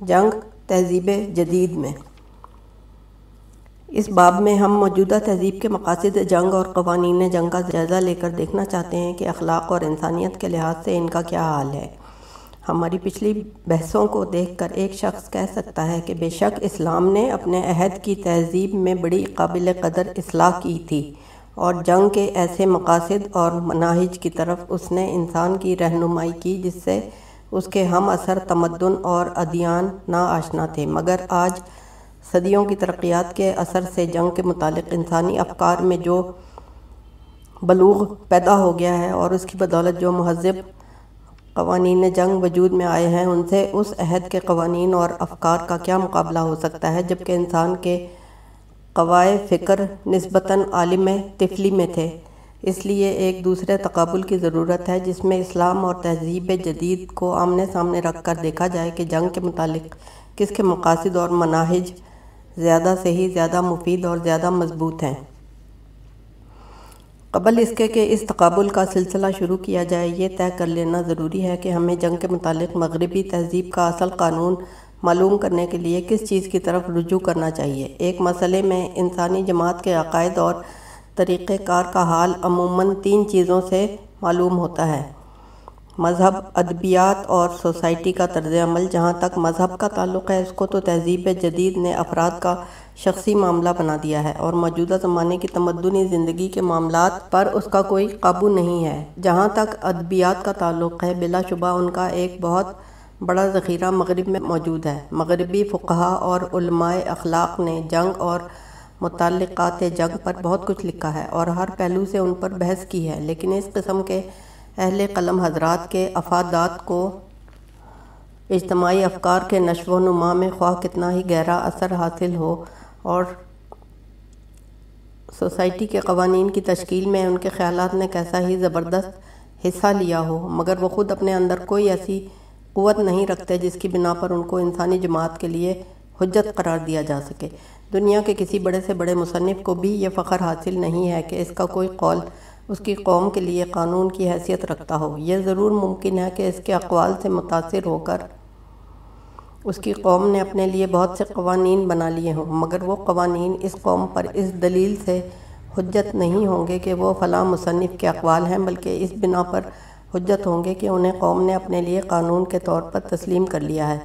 جنگ تہذیب جدید میں۔ اس باب میں ہم موجودہ تہذیب کے مقاصد جنگ اور قوانین جنگ کا جائزہ لے کر دیکھنا چاہتے ہیں کہ اخلاق اور انسانیت کے لحاظ سے ان کا کیا حال ہے۔ ہماری پچھلی بحثوں کو دیکھ کر ایک شخص کہہ سکتا ہے کہ بے شک اسلام نے اپنے عہد کی تہذیب میں بڑی قابل قدر اصلاح کی تھی اور جنگ کے ایسے مقاصد اور مناہج کی طرف اس نے انسان کی رہنمائی کی جس سے اس کے ہم اثر تمدن اور ادیان نا آشنا تھے۔ مگر آج صدیوں کی ترقیات کے اثر سے جنگ کے متعلق انسانی افکار میں جو بلوغ پیدا ہو گیا ہے اور اس کی بدولت جو مہذب قوانین جنگ وجود میں آئے ہیں، ان سے اس عہد کے قوانین اور افکار کا کیا مقابلہ ہو سکتا ہے؟ جبکہ انسان کے قوائے فکر نسبتاً عالم طفلی میں تھے۔ اس لیے ایک دوسرے تقابل کی ضرورت ہے، جس میں اسلام اور تہذیب جدید کو آمنے سامنے رکھ کر دیکھا جائے کہ جنگ کے متعلق کس کے مقاصد اور مناہج زیادہ سے ہی زیادہ مفید اور زیادہ مضبوط ہیں۔ قبل اس کے کہ اس تقابل کا سلسلہ شروع کیا جائے، یہ طے کر لینا ضروری ہے کہ ہمیں جنگ کے متعلق مغربی تہذیب کا اصل قانون معلوم کرنے کے لیے کس چیز کی طرف رجوع کرنا چاہیے۔ ایک مسئلے میں انسانی جماعت کے عقائد اور طریقہ کار کا حال عموماً تین چیزوں سے معلوم ہوتا ہے۔ مذہب، ادبیات اور سوسائٹی کا طرز عمل۔ جہاں تک مذہب کا تعلق ہے، اس کو تو تہذیب جدید نے افراد کا شخصی معاملہ بنا دیا ہے اور موجودہ زمانے کی تمدنی زندگی کے معاملات پر اس کا کوئی قابو نہیں ہے۔ جہاں تک ادبیات کا تعلق ہے، بلا شبہ ان کا ایک بہت بڑا ذخیرہ مغرب میں موجود ہے۔ مغربی فقہا اور علماء اخلاق نے جنگ اور متعلقات جنگ پر بہت کچھ لکھا ہے اور ہر پہلو سے ان پر بحث کی ہے، لیکن اس قسم کے اہل قلم حضرات کے افادات کو اجتماعی افکار کے نشو و نما میں خواہ کتنا ہی گہرا اثر حاصل ہو اور سوسائٹی کے قوانین کی تشکیل میں ان کے خیالات نے کیسا ہی زبردست حصہ لیا ہو، مگر وہ خود اپنے اندر کوئی ایسی قوت نہیں رکھتے جس کی بنا پر ان کو انسانی جماعت کے لیے حجت قرار دیا جا سکے۔ دنیا کے کسی بڑے سے بڑے مصنف کو بھی یہ فخر حاصل نہیں ہے کہ اس کا کوئی قول اس کی قوم کے لیے قانون کی حیثیت رکھتا ہو۔ یہ ضرور ممکن ہے کہ اس کے اقوال سے متاثر ہو کر اس کی قوم نے اپنے لیے بہت سے قوانین بنا لیے ہوں، مگر وہ قوانین اس قوم پر اس دلیل سے حجت نہیں ہوں گے کہ وہ فلاں مصنف کے اقوال ہیں، بلکہ اس بنا پر حجت ہوں گے کہ انہیں قوم نے اپنے لیے قانون کے طور پر تسلیم کر لیا ہے۔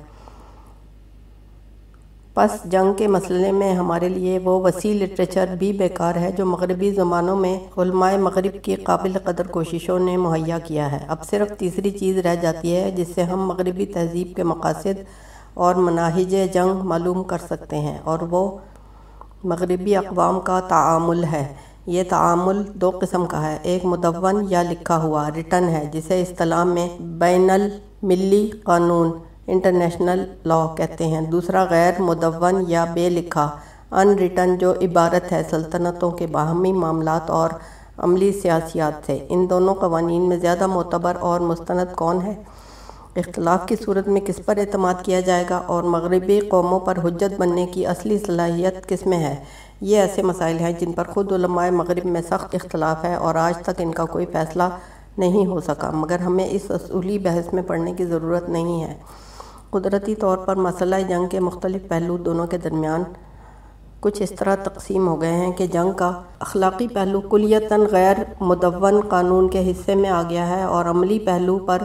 پس جنگ کے مسئلے میں ہمارے لیے وہ وسیع لٹریچر بھی بیکار ہے جو مغربی زمانوں میں علماء مغرب کی قابل قدر کوششوں نے مہیا کیا ہے۔ اب صرف تیسری چیز رہ جاتی ہے جس سے ہم مغربی تہذیب کے مقاصد اور مناہج جنگ معلوم کر سکتے ہیں اور وہ مغربی اقوام کا تعامل ہے۔ یہ تعامل دو قسم کا ہے، ایک مدون یا لکھا ہوا ریٹن ہے، جسے اصطلاح میں بین الملی قانون انٹرنیشنل لا کہتے ہیں۔ دوسرا، غیر مدون یا بے لکھا، ان ریٹن جو عبارت ہے سلطنتوں کے باہمی معاملات اور عملی سیاسیات سے۔ ان دونوں قوانین میں زیادہ معتبر اور مستند کون ہے؟ اختلاف کی صورت میں کس پر اعتماد کیا جائے گا اور مغربی قوموں پر حجت بننے کی اصلی صلاحیت کس میں ہے؟ یہ ایسے مسائل ہیں جن پر خود علماء مغرب میں سخت اختلاف ہے اور آج تک ان کا کوئی فیصلہ نہیں ہو سکا، مگر ہمیں اس اصولی بحث میں پڑھنے کی ضرورت نہیں ہے۔ قدرتی طور پر مسئلہ جنگ کے مختلف پہلو دونوں کے درمیان کچھ اس طرح تقسیم ہو گئے ہیں کہ جنگ کا اخلاقی پہلو کلیتاً غیر مدون قانون کے حصے میں آ گیا ہے اور عملی پہلو پر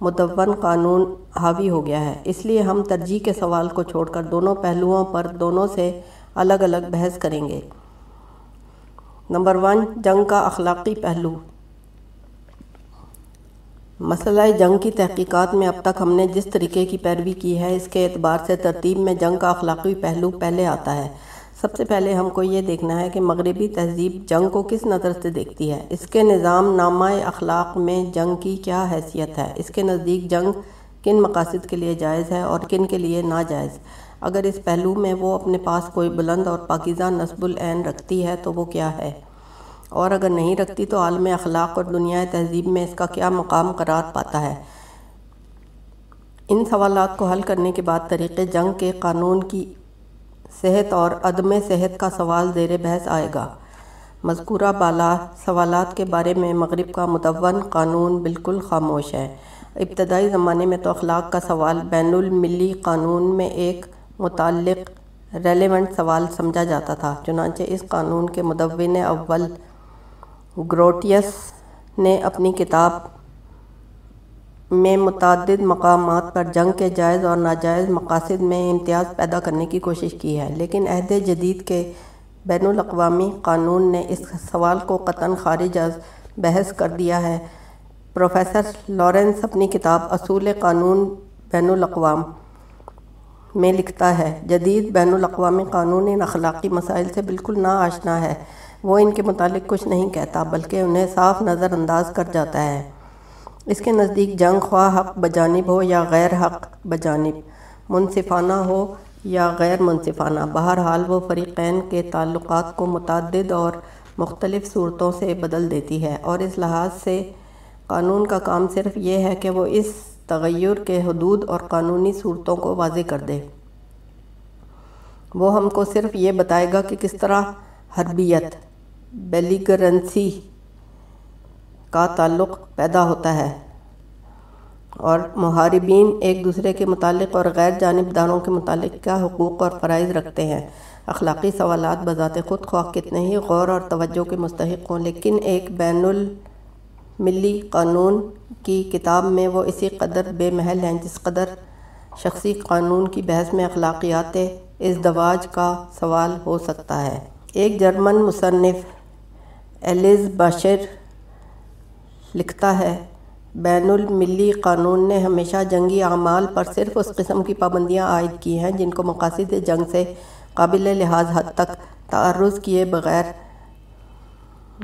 مدون قانون حاوی ہو گیا ہے۔ اس لیے ہم ترجیح کے سوال کو چھوڑ کر دونوں پہلوؤں پر دونوں سے الگ الگ بحث کریں گے۔ نمبر ون، جنگ کا اخلاقی پہلو۔ مسئلہ جنگ کی تحقیقات میں اب تک ہم نے جس طریقے کی پیروی کی ہے، اس کے اعتبار سے ترتیب میں جنگ کا اخلاقی پہلو پہلے آتا ہے۔ سب سے پہلے ہم کو یہ دیکھنا ہے کہ مغربی تہذیب جنگ کو کس نظر سے دیکھتی ہے۔ اس کے نظام نامہ اخلاق میں جنگ کی کیا حیثیت ہے؟ اس کے نزدیک جنگ کن مقاصد کے لیے جائز ہے اور کن کے لیے ناجائز؟ اگر اس پہلو میں وہ اپنے پاس کوئی بلند اور پاکیزہ نصب العین رکھتی ہے تو وہ کیا ہے؟ اور اگر نہیں رکھتی تو عالم اخلاق اور دنیا تہذیب میں اس کا کیا مقام قرار پاتا ہے؟ ان سوالات کو حل کرنے کے بعد طریقے جنگ کے قانون کی صحت اور عدم صحت کا سوال زیر بحث آئے گا۔ مذکورہ بالا سوالات کے بارے میں مغرب کا متون قانون بالکل خاموش ہے۔ ابتدائی زمانے میں تو اخلاق کا سوال بین الملی قانون میں ایک متعلق ریلیونٹ سوال سمجھا جاتا تھا، چنانچہ اس قانون کے مدون اول گروٹیس نے اپنی کتاب میں متعدد مقامات پر جنگ کے جائز اور ناجائز مقاصد میں امتیاز پیدا کرنے کی کوشش کی ہے، لیکن عہد جدید کے بین الاقوامی قانون نے اس سوال کو قطن خارج از بحث کر دیا ہے۔ پروفیسر لارنس اپنی کتاب اصول قانون بین الاقوام میں لکھتا ہے، جدید بین الاقوامی قانون ان اخلاقی مسائل سے بالکل نا آشنا ہے۔ وہ ان کے متعلق کچھ نہیں کہتا، بلکہ انہیں صاف نظر انداز کر جاتا ہے۔ اس کے نزدیک جنگ خواہ حق بجانب ہو یا غیر حق بجانب، منصفانہ ہو یا غیر منصفانہ، بہرحال وہ فریقین کے تعلقات کو متعدد اور مختلف صورتوں سے بدل دیتی ہے۔ اور اس لحاظ سے قانون کا کام صرف یہ ہے کہ وہ اس تغیر کے حدود اور قانونی صورتوں کو واضح کر دے۔ وہ ہم کو صرف یہ بتائے گا کہ کس طرح حربیت بیلیگرنسی کا تعلق پیدا ہوتا ہے اور محاربین ایک دوسرے کے متعلق اور غیر جانبداروں کے متعلق کیا حقوق اور فرائض رکھتے ہیں؟ اخلاقی سوالات بذات خود خواہ کتنے ہی غور اور توجہ کے مستحق ہوں، لیکن ایک بین الملی قانون کی کتاب میں وہ اسی قدر بے محل ہیں جس قدر شخصی قانون کی بحث میں اخلاقیات ازدواج کا سوال ہو سکتا ہے۔ ایک جرمن مصنف ایلیز باشر لکھتا ہے، بین الملی قانون نے ہمیشہ جنگی اعمال پر صرف اس قسم کی پابندیاں عائد کی ہیں جن کو مقاصد جنگ سے قابل لحاظ حد تک تعرض کیے بغیر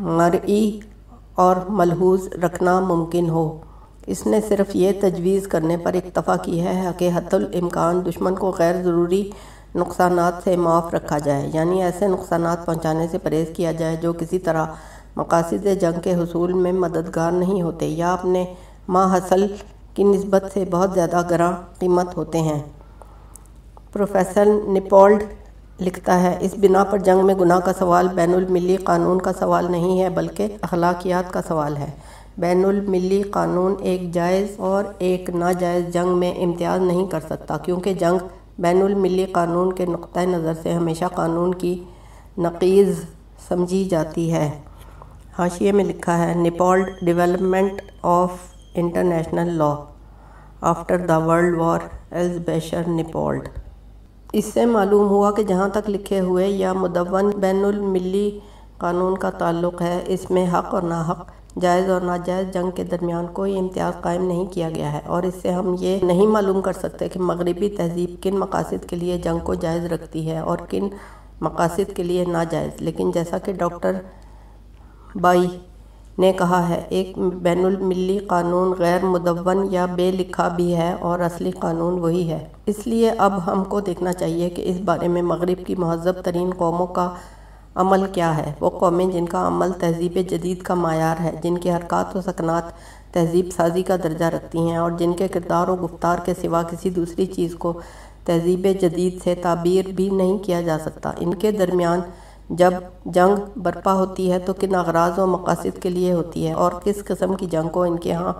مرئی اور ملحوظ رکھنا ممکن ہو۔ اس نے صرف یہ تجویز کرنے پر اکتفا کی ہے کہ حت الامکان دشمن کو غیر ضروری نقصانات سے معاف رکھا جائے۔ یعنی ایسے نقصانات پہنچانے سے پرہیز کیا جائے جو کسی طرح مقاصد جنگ کے حصول میں مددگار نہیں ہوتے یا اپنے ما حصل کی نسبت سے بہت زیادہ گراں قیمت ہوتے ہیں۔ پروفیسر نپولڈ لکھتا ہے، اس بنا پر جنگ میں گناہ کا سوال بین الملی قانون کا سوال نہیں ہے بلکہ اخلاقیات کا سوال ہے۔ بین الملی قانون ایک جائز اور ایک ناجائز جنگ میں امتیاز نہیں کر سکتا کیونکہ جنگ بین الملی قانون کے نقطۂ نظر سے ہمیشہ قانون کی نقیز سمجھی جاتی ہے۔ حاشیے میں لکھا ہے Nippold development of international law after the world war as Bashir Nippold اس سے معلوم ہوا کہ جہاں تک لکھے ہوئے یا مدون بین الملی قانون کا تعلق ہے، اس میں حق اور ناحق جائز اور ناجائز جنگ کے درمیان کوئی امتیاز قائم نہیں کیا گیا ہے اور اس سے ہم یہ نہیں معلوم کر سکتے کہ مغربی تہذیب کن مقاصد کے لیے جنگ کو جائز رکھتی ہے اور کن مقاصد کے لیے ناجائز۔ لیکن جیسا کہ ڈاکٹر بائی نے کہا ہے، ایک بین الملی قانون غیر مدون یا بے لکھا بھی ہے اور اصلی قانون وہی ہے۔ اس لیے اب ہم کو دیکھنا چاہیے کہ اس بارے میں مغرب کی مہذب ترین قوموں کا عمل کیا ہے۔ وہ قومیں جن کا عمل تہذیب جدید کا معیار ہے، جن کی حرکات و سکنات تہذیب سازی کا درجہ رکھتی ہیں اور جن کے کردار و گفتار کے سوا کسی دوسری چیز کو تہذیب جدید سے تعبیر بھی نہیں کیا جا سکتا۔ ان کے درمیان جب جنگ برپا ہوتی ہے تو کن اغراض و مقاصد کے لیے ہوتی ہے اور کس قسم کی جنگ کو ان کے ہاں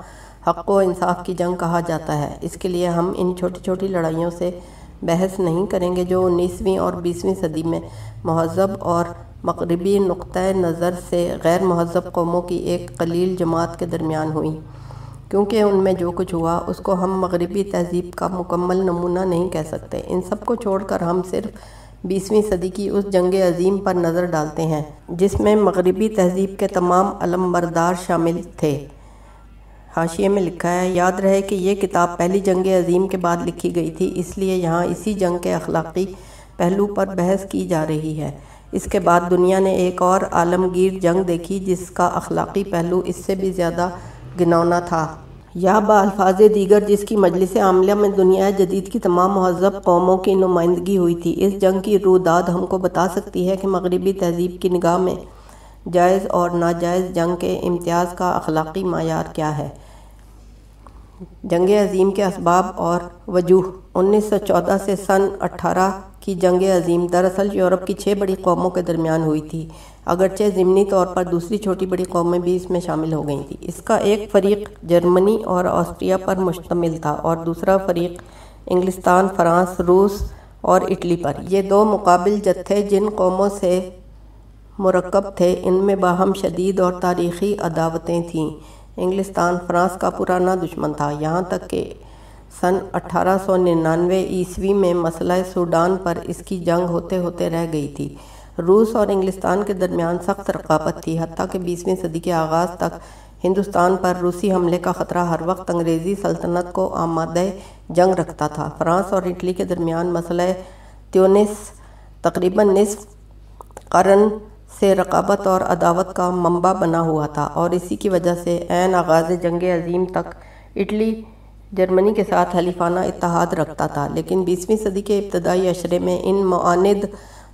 حق و انصاف کی جنگ کہا جاتا ہے۔ اس کے لیے ہم ان چھوٹی چھوٹی لڑائیوں سے بحث نہیں کریں گے جو انیسویں اور بیسویں صدی میں مہذب اور مغربی نقطۂ نظر سے غیر مہذب قوموں کی ایک قلیل جماعت کے درمیان ہوئیں کیونکہ ان میں جو کچھ ہوا، اس کو ہم مغربی تہذیب کا مکمل نمونہ نہیں کہہ سکتے۔ ان سب کو چھوڑ کر ہم صرف بیسویں صدی کی اس جنگ عظیم پر نظر ڈالتے ہیں، جس میں مغربی تہذیب کے تمام علم بردار شامل تھے۔ حاشیے میں لکھا ہے، یاد رہے کہ یہ کتاب پہلی جنگ عظیم کے بعد لکھی گئی تھی، اس لیے یہاں اسی جنگ کے اخلاقی پہلو پر بحث کی جا رہی ہے۔ اس کے بعد دنیا نے ایک اور عالمگیر جنگ دیکھی جس کا اخلاقی پہلو اس سے بھی زیادہ گنونا تھا۔ یا با الفاظ دیگر، جس کی مجلس عاملہ میں دنیا جدید کی تمام مہذب قوموں کی نمائندگی ہوئی تھی۔ اس جنگ کی روداد ہم کو بتا سکتی ہے کہ مغربی تہذیب کی نگاہ میں جائز اور ناجائز جنگ کے امتیاز کا اخلاقی معیار کیا ہے۔ جنگ عظیم کے اسباب اور وجوہ۔ انیس سو چودہ سے سن اٹھارہ کی جنگ عظیم دراصل یورپ کی چھ بڑی قوموں کے درمیان ہوئی تھی۔ اگرچہ ضمنی طور پر دوسری چھوٹی بڑی قومیں بھی اس میں شامل ہو گئی تھیں۔ اس کا ایک فریق جرمنی اور آسٹریا پر مشتمل تھا اور دوسرا فریق انگلستان، فرانس، روس اور اٹلی پر۔ یہ دو مقابل جتھے جن قوموں سے مرکب تھے۔ ان میں باہم شدید اور تاریخی عداوتیں تھیں۔ انگلستان، فرانس کا پرانا دشمن تھا۔ یہاں تک کہ سن اٹھارہ سو ننانوے عیسوی میں مسئلہ سوڈان پر اس کی جنگ ہوتے ہوتے رہ گئی تھی۔ روس اور انگلستان کے درمیان سخت رقابت تھی، حتیٰ کہ بیسویں صدی کے آغاز تک ہندوستان پر روسی حملے کا خطرہ ہر وقت انگریزی سلطنت کو آمادہ جنگ رکھتا تھا۔ فرانس اور اٹلی کے درمیان مسئلہ تیونس، تقریباً نصف قرن سے رقابت اور عداوت کا منبع بنا ہوا تھا اور اسی کی وجہ سے عین آغاز جنگ عظیم تک اٹلی جرمنی کے ساتھ حلیفانہ اتحاد رکھتا تھا، لیکن بیسویں صدی کے ابتدائی عشرے میں ان معاند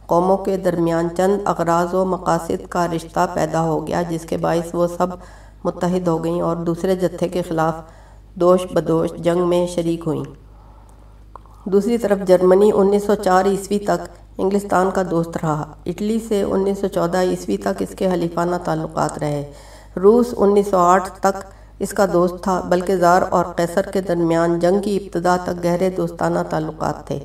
قوموں کے درمیان چند اغراض و مقاصد کا رشتہ پیدا ہو گیا، جس کے باعث وہ سب متحد ہو گئیں اور دوسرے جتھے کے خلاف دوش بدوش جنگ میں شریک ہوئیں۔ دوسری طرف جرمنی انیس سو چار عیسوی تک انگلستان کا دوست رہا۔ اٹلی سے انیس سو چودہ عیسوی تک اس کے حلیفانہ تعلقات رہے۔ روس انیس سو آٹھ تک اس کا دوست تھا، بلکہ زار اور قیصر کے درمیان جنگ کی ابتدا تک گہرے دوستانہ تعلقات تھے۔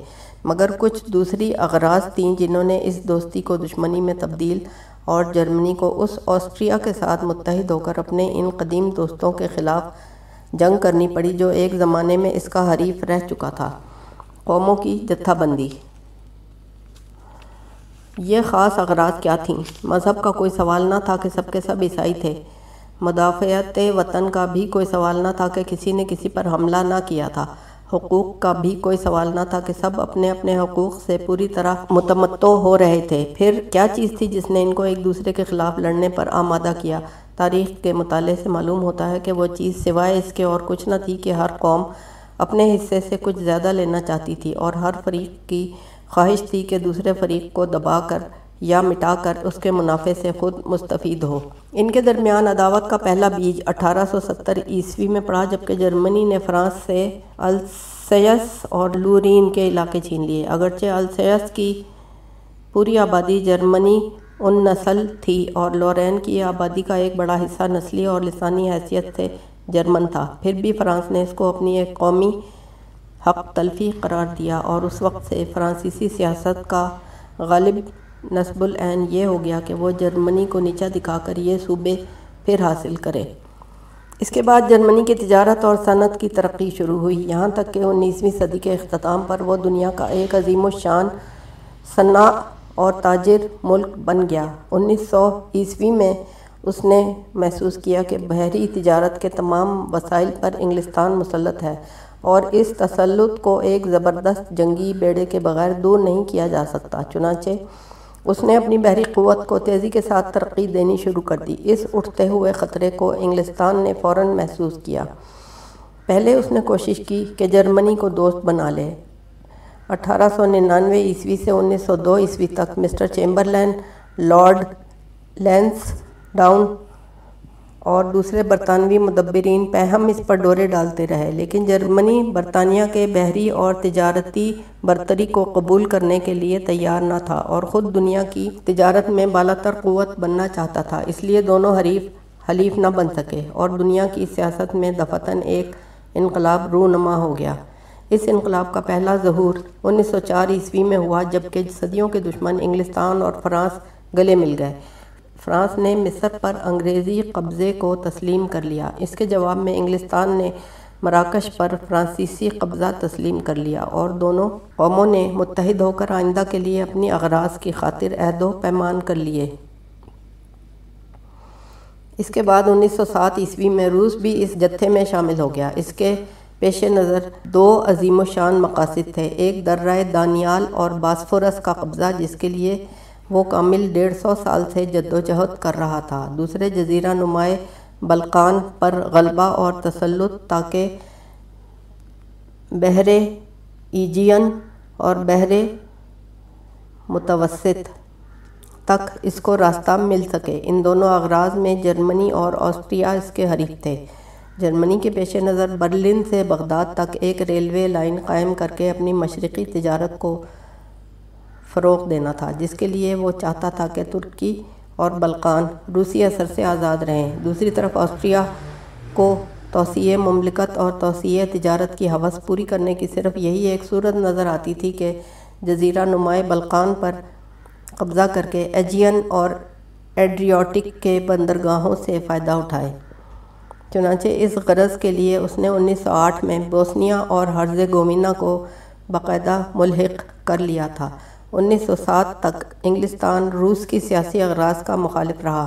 مگر کچھ دوسری اغراض تھیں جنہوں نے اس دوستی کو دشمنی میں تبدیل اور جرمنی کو اس آسٹریا کے ساتھ متحد ہو کر اپنے ان قدیم دوستوں کے خلاف جنگ کرنی پڑی جو ایک زمانے میں اس کا حریف رہ چکا تھا۔ قوموں کی جتھا بندی۔ یہ خاص اغراض کیا تھیں؟ مذہب کا کوئی سوال نہ تھا کہ سب کے سب عیسائی تھے۔ مدافعت وطن کا بھی کوئی سوال نہ تھا کہ کسی نے کسی پر حملہ نہ کیا تھا۔ حقوق کا بھی کوئی سوال نہ تھا کہ سب اپنے اپنے حقوق سے پوری طرح متمتو ہو رہے تھے۔ پھر کیا چیز تھی جس نے ان کو ایک دوسرے کے خلاف لڑنے پر آمادہ کیا؟ تاریخ کے مطالعے سے معلوم ہوتا ہے کہ وہ چیز سوائے اس کے اور کچھ نہ تھی کہ ہر قوم اپنے حصے سے کچھ زیادہ لینا چاہتی تھی اور ہر فریق کی خواہش تھی کہ دوسرے فریق کو دبا کر یا مٹا کر اس کے منافع سے خود مستفید ہو۔ ان کے درمیان عداوت کا پہلا بیج اٹھارہ سو ستر عیسوی میں پڑا، جبکہ جرمنی نے فرانس سے السیس اور لورین کے علاقے چھین لیے۔ اگرچہ السیس کی پوری آبادی جرمنی ان نسل تھی اور لورین کی آبادی کا ایک بڑا حصہ نسلی اور لسانی حیثیت سے جرمن تھا، پھر بھی فرانس نے اس کو اپنی ایک قومی حق تلفی قرار دیا اور اس وقت سے فرانسیسی سیاست کا غالب نصب العین یہ ہو گیا کہ وہ جرمنی کو نیچا دکھا کر یہ صوبے پھر حاصل کرے۔ اس کے بعد جرمنی کی تجارت اور صنعت کی ترقی شروع ہوئی۔ یہاں تک کہ انیسویں صدی کے اختتام پر وہ دنیا کا ایک عظیم الشان صنع اور تاجر ملک بن گیا۔ انیس سو عیسوی میں اس نے محسوس کیا کہ بحری تجارت کے تمام وسائل پر انگلستان مسلط ہے اور اس تسلط کو ایک زبردست جنگی بیڑے کے بغیر دور نہیں کیا جا سکتا۔ چنانچہ اس نے اپنی بحری قوت کو تیزی کے ساتھ ترقی دینی شروع کر دی۔ اس اٹھتے ہوئے خطرے کو انگلستان نے فوراً محسوس کیا۔ پہلے اس نے کوشش کی کہ جرمنی کو دوست بنا لے۔ اٹھارہ سو ننانوے عیسوی سے انیس سو دو عیسوی تک mister Chamberlain, lord Lansdowne اور دوسرے برطانوی مدبرین پہم اس پر ڈورے ڈالتے رہے، لیکن جرمنی برطانیہ کے بحری اور تجارتی برتری کو قبول کرنے کے لیے تیار نہ تھا اور خود دنیا کی تجارت میں بالاتر قوت بننا چاہتا تھا، اس لیے دونوں حریف، حلیف نہ بن سکے اور دنیا کی سیاست میں دفتن ایک انقلاب رونما ہو گیا۔ اس انقلاب کا پہلا ظہور انیس سو چار عیسوی میں ہوا، جبکہ صدیوں کے دشمن انگلستان اور فرانس گلے مل گئے۔ فرانس نے مصر پر انگریزی قبضے کو تسلیم کر لیا۔ اس کے جواب میں انگلستان نے مراکش پر فرانسیسی قبضہ تسلیم کر لیا اور دونوں قوموں نے متحد ہو کر آئندہ کے لیے اپنی اغراض کی خاطر عہد و پیمان کر لیے۔ اس کے بعد انیس سو سات عیسوی میں روس بھی اس جتھے میں شامل ہو گیا۔ اس کے پیش نظر دو عظیم و شان مقاصد تھے۔ ایک درہ دانیال اور باسفورس کا قبضہ، جس کے لیے وہ کامل ڈیڑھ سو سال سے جد و جہد کر رہا تھا۔ دوسرے جزیرہ نمائے بلقان پر غلبہ اور تسلط، تاکہ بحر ایجین اور بحر متوسط تک اس کو راستہ مل سکے۔ ان دونوں اغراض میں جرمنی اور آسٹریا اس کے حریف تھے۔ جرمنی کے پیش نظر برلن سے بغداد تک ایک ریلوے لائن قائم کر کے اپنی مشرقی تجارت کو فروغ دینا تھا، جس کے لیے وہ چاہتا تھا کہ ترکی اور بلقان روسی اثر سے آزاد رہیں۔ دوسری طرف آسٹریا کو توسیع مملکت اور توسیع تجارت کی حوث پوری کرنے کی صرف یہی ایک صورت نظر آتی تھی کہ جزیرہ نمائے بلقان پر قبضہ کر کے ایجین اور ایڈریوٹک کے بندرگاہوں سے فائدہ اٹھائے۔ چنانچہ اس غرض کے لیے اس نے انیس سو آٹھ میں بوسنیا اور حرز گومینا کو باقاعدہ ملحق کر لیا تھا۔ انیس سو سات تک انگلستان، روس کی سیاسی اغراض کا مخالف رہا۔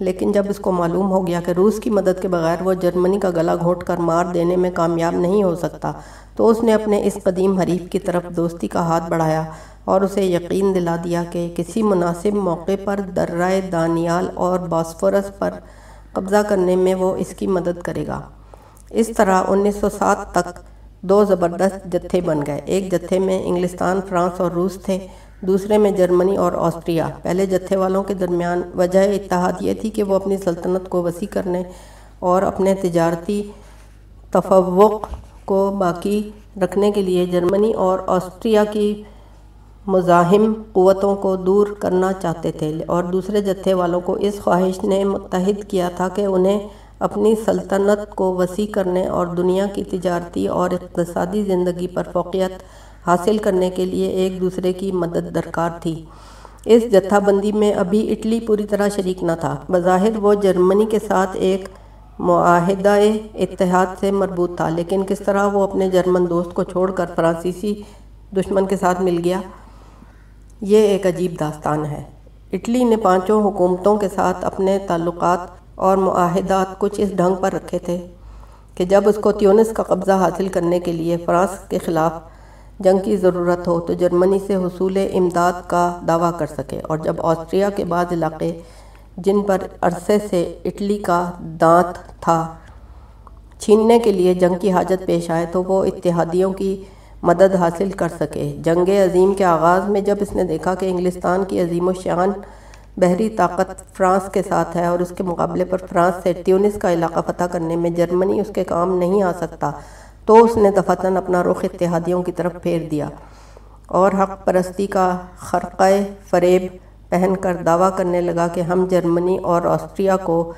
لیکن جب اس کو معلوم ہو گیا کہ روس کی مدد کے بغیر وہ جرمنی کا گلا گھونٹ کر مار دینے میں کامیاب نہیں ہو سکتا، تو اس نے اپنے اس قدیم حریف کی طرف دوستی کا ہاتھ بڑھایا اور اسے یقین دلا دیا کہ کسی مناسب موقع پر درائے دانیال اور باسفورس پر قبضہ کرنے میں وہ اس کی مدد کرے گا۔ اس طرح انیس سو سات تک دو زبردست جتھے بن گئے۔ ایک جتھے میں انگلستان، فرانس اور روس تھے، دوسرے میں جرمنی اور آسٹریا۔ پہلے جتھے والوں کے درمیان وجہ اتحاد یہ تھی کہ وہ اپنی سلطنت کو وسیع کرنے اور اپنے تجارتی تفوق کو باقی رکھنے کے لیے جرمنی اور آسٹریا کی مزاحم قوتوں کو دور کرنا چاہتے تھے اور دوسرے جتھے والوں کو اس خواہش نے متحد کیا تھا کہ انہیں اپنی سلطنت کو وسیع کرنے اور دنیا کی تجارتی اور اقتصادی زندگی پر فوقیت حاصل کرنے کے لیے ایک دوسرے کی مدد درکار تھی۔ اس جتھا بندی میں ابھی اٹلی پوری طرح شریک نہ تھا۔ بظاہر وہ جرمنی کے ساتھ ایک معاہدہ اتحاد سے مربوط تھا، لیکن کس طرح وہ اپنے جرمن دوست کو چھوڑ کر فرانسیسی دشمن کے ساتھ مل گیا، یہ ایک عجیب داستان ہے۔ اٹلی نے پانچوں حکومتوں کے ساتھ اپنے تعلقات اور معاہدات کچھ اس ڈھنگ پر رکھے تھے کہ جب اس کو تیونس کا قبضہ حاصل کرنے کے لیے فرانس کے خلاف جنگ کی ضرورت ہو تو جرمنی سے حصول امداد کا دعویٰ کر سکے اور جب آسٹریا کے بعض علاقے جن پر عرصے سے اٹلی کا دانت تھا چھیننے کے لیے جنگ کی حاجت پیش آئے تو وہ اتحادیوں کی مدد حاصل کر سکے۔ جنگ عظیم کے آغاز میں جب اس نے دیکھا کہ انگلستان کی عظیم و شان بحری طاقت فرانس کے ساتھ ہے اور اس کے مقابلے پر فرانس سے تیونس کا علاقہ فتح کرنے میں جرمنی اس کے کام نہیں آ سکتا، تو اس نے دفتن اپنا رخ اتحادیوں کی طرف پھیر دیا۔ اور حق پرستی کا خرقہ فریب پہن کر دعویٰ کرنے لگا کہ ہم جرمنی اور آسٹریا کو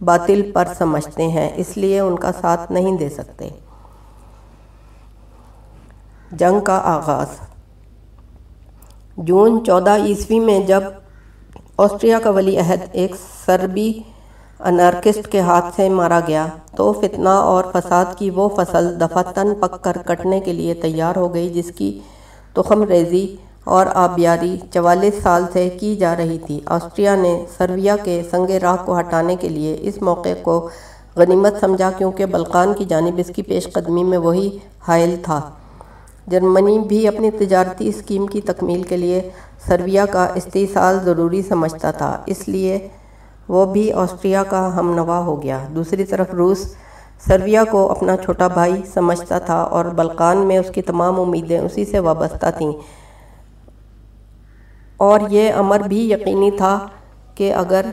باطل پر سمجھتے ہیں، اس لیے ان کا ساتھ نہیں دے سکتے۔ جنگ کا آغاز۔ جون چودہ عیسوی میں جب آسٹریا کا ولی عہد ایک سربی انارکسٹ کے ہاتھ سے مارا گیا تو فتنہ اور فساد کی وہ فصل دفتن پک کر کٹنے کے لیے تیار ہو گئی جس کی تخم ریزی اور آبیاری چوالیس سال سے کی جا رہی تھی۔ آسٹریا نے سرویا کے سنگ راہ کو ہٹانے کے لیے اس موقع کو غنیمت سمجھا کیونکہ بلقان کی جانب اس کی پیش قدمی میں وہی حائل تھا۔ جرمنی بھی اپنی تجارتی اسکیم کی تکمیل کے لیے سرویا کا استحصال ضروری سمجھتا تھا، اس لیے وہ بھی آسٹریا کا ہم نوا ہو گیا۔ دوسری طرف روس سرویا کو اپنا چھوٹا بھائی سمجھتا تھا اور بلقان میں اس کی تمام امیدیں اسی سے وابستہ تھیں۔ اور یہ امر بھی یقینی تھا کہ اگر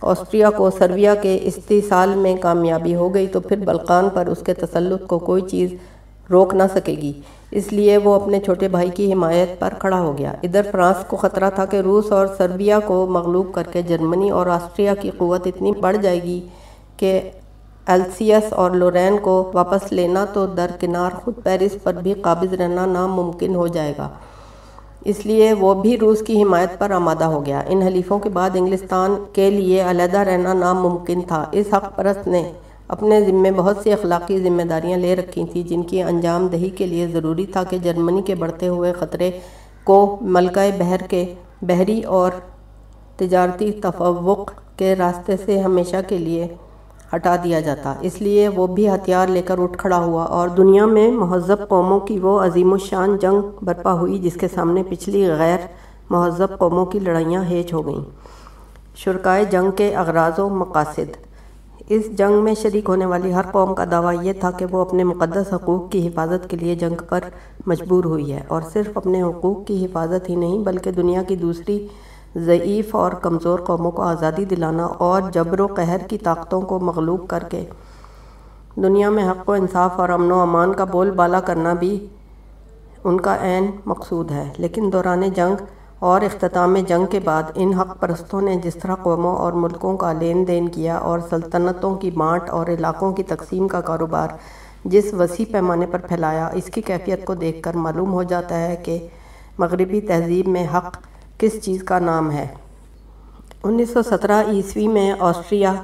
آسٹریا کو سرویا کے استحصال میں کامیابی ہو گئی تو پھر بلقان پر اس کے تسلط کو کوئی چیز روک نہ سکے گی۔ اس لیے وہ اپنے چھوٹے بھائی کی حمایت پر کھڑا ہو گیا۔ ادھر فرانس کو خطرہ تھا کہ روس اور سربیا کو مغلوب کر کے جرمنی اور آسٹریا کی قوت اتنی بڑھ جائے گی کہ ایلسیس اور لورین کو واپس لینا تو درکنار خود پیرس پر بھی قابض رہنا ناممکن ہو جائے گا۔ اس لیے وہ بھی روس کی حمایت پر آمادہ ہو گیا۔ ان حلیفوں کے بعد انگلستان کے لیے علیحدہ رہنا ناممکن تھا۔ اس حق پرست نے اپنے ذمے بہت سی اخلاقی ذمہ داریاں لے رکھی تھیں جن کی انجام دہی کے لیے ضروری تھا کہ جرمنی کے بڑھتے ہوئے خطرے کو ملکہ بحر کے بحری اور تجارتی تفوق کے راستے سے ہمیشہ کے لیے ہٹا دیا جاتا۔ اس لیے وہ بھی ہتھیار لے کر اٹھ کھڑا ہوا اور دنیا میں مہذب قوموں کی وہ عظیم الشان جنگ برپا ہوئی جس کے سامنے پچھلی غیر مہذب قوموں کی لڑائیاں ہیچ ہو گئیں۔ شرکائے جنگ کے اغراض و مقاصد۔ اس جنگ میں شریک ہونے والی ہر قوم کا دعویٰ یہ تھا کہ وہ اپنے مقدس حقوق کی حفاظت کے لیے جنگ پر مجبور ہوئی ہے اور صرف اپنے حقوق کی حفاظت ہی نہیں بلکہ دنیا کی دوسری ضعیف اور کمزور قوموں کو آزادی دلانا اور جبر و قہر کی طاقتوں کو مغلوب کر کے دنیا میں حق و انصاف اور امن و امان کا بول بالا کرنا بھی ان کا عین مقصود ہے لیکن دوران جنگ اور اختتام جنگ کے بعد ان حق پرستوں نے جس طرح قوموں اور ملکوں کا لین دین کیا اور سلطنتوں کی بانٹ اور علاقوں کی تقسیم کا کاروبار جس وسیع پیمانے پر پھیلایا، اس کی کیفیت کو دیکھ کر معلوم ہو جاتا ہے کہ مغربی تہذیب میں حق کس چیز کا نام ہے۔ انیس سو سترہ عیسوی میں آسٹریا،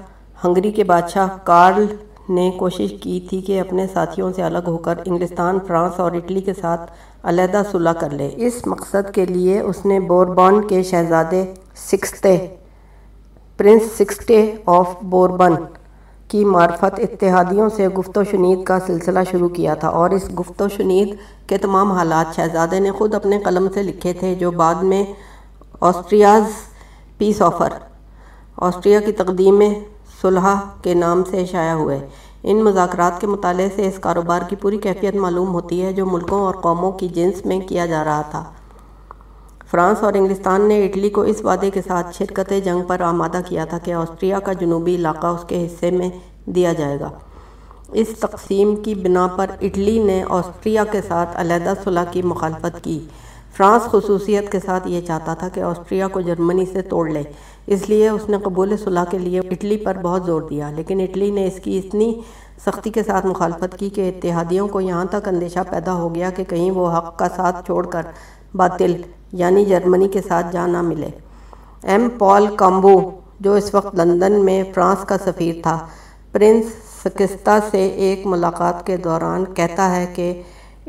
ہنگری کے بادشاہ کارل نے کوشش کی تھی کہ اپنے ساتھیوں سے الگ ہو کر انگلستان، فرانس اور اٹلی کے ساتھ علیحدہ صلح کر لے۔ اس مقصد کے لیے اس نے بوربان کے شہزادے Sixte Prince Sixte of Bourbon کی معرفت اتحادیوں سے گفت و شنید کا سلسلہ شروع کیا تھا اور اس گفت و شنید کے تمام حالات شہزادے نے خود اپنے قلم سے لکھے تھے جو بعد میں آسٹریاز پیس آفر، آسٹریا کی تقدیم صلحہ کے نام سے شائع ہوئے۔ ان مذاکرات کے مطالعے سے اس کاروبار کی پوری کیفیت معلوم ہوتی ہے جو ملکوں اور قوموں کی جنس میں کیا جا رہا تھا۔ فرانس اور انگلستان نے اٹلی کو اس وعدے کے ساتھ شرکت جنگ پر آمادہ کیا تھا کہ آسٹریا کا جنوبی علاقہ اس کے حصے میں دیا جائے گا۔ اس تقسیم کی بنا پر اٹلی نے آسٹریا کے ساتھ علیحدہ صلح کی مخالفت کی۔ فرانس خصوصیت کے ساتھ یہ چاہتا تھا کہ آسٹریا کو جرمنی سے توڑ لے۔ اس لیے اس نے قبول صلح کے لیے اٹلی پر بہت زور دیا، لیکن اٹلی نے اس کی اتنی سختی کے ساتھ مخالفت کی کہ اتحادیوں کو یہاں تک اندیشہ پیدا ہو گیا کہ کہیں وہ حق کا ساتھ چھوڑ کر باطل یعنی جرمنی کے ساتھ جا نہ ملے۔ ایم پال کامبو، جو اس وقت لندن میں فرانس کا سفیر تھا، پرنس سکستہ سے ایک ملاقات کے دوران کہتا ہے کہ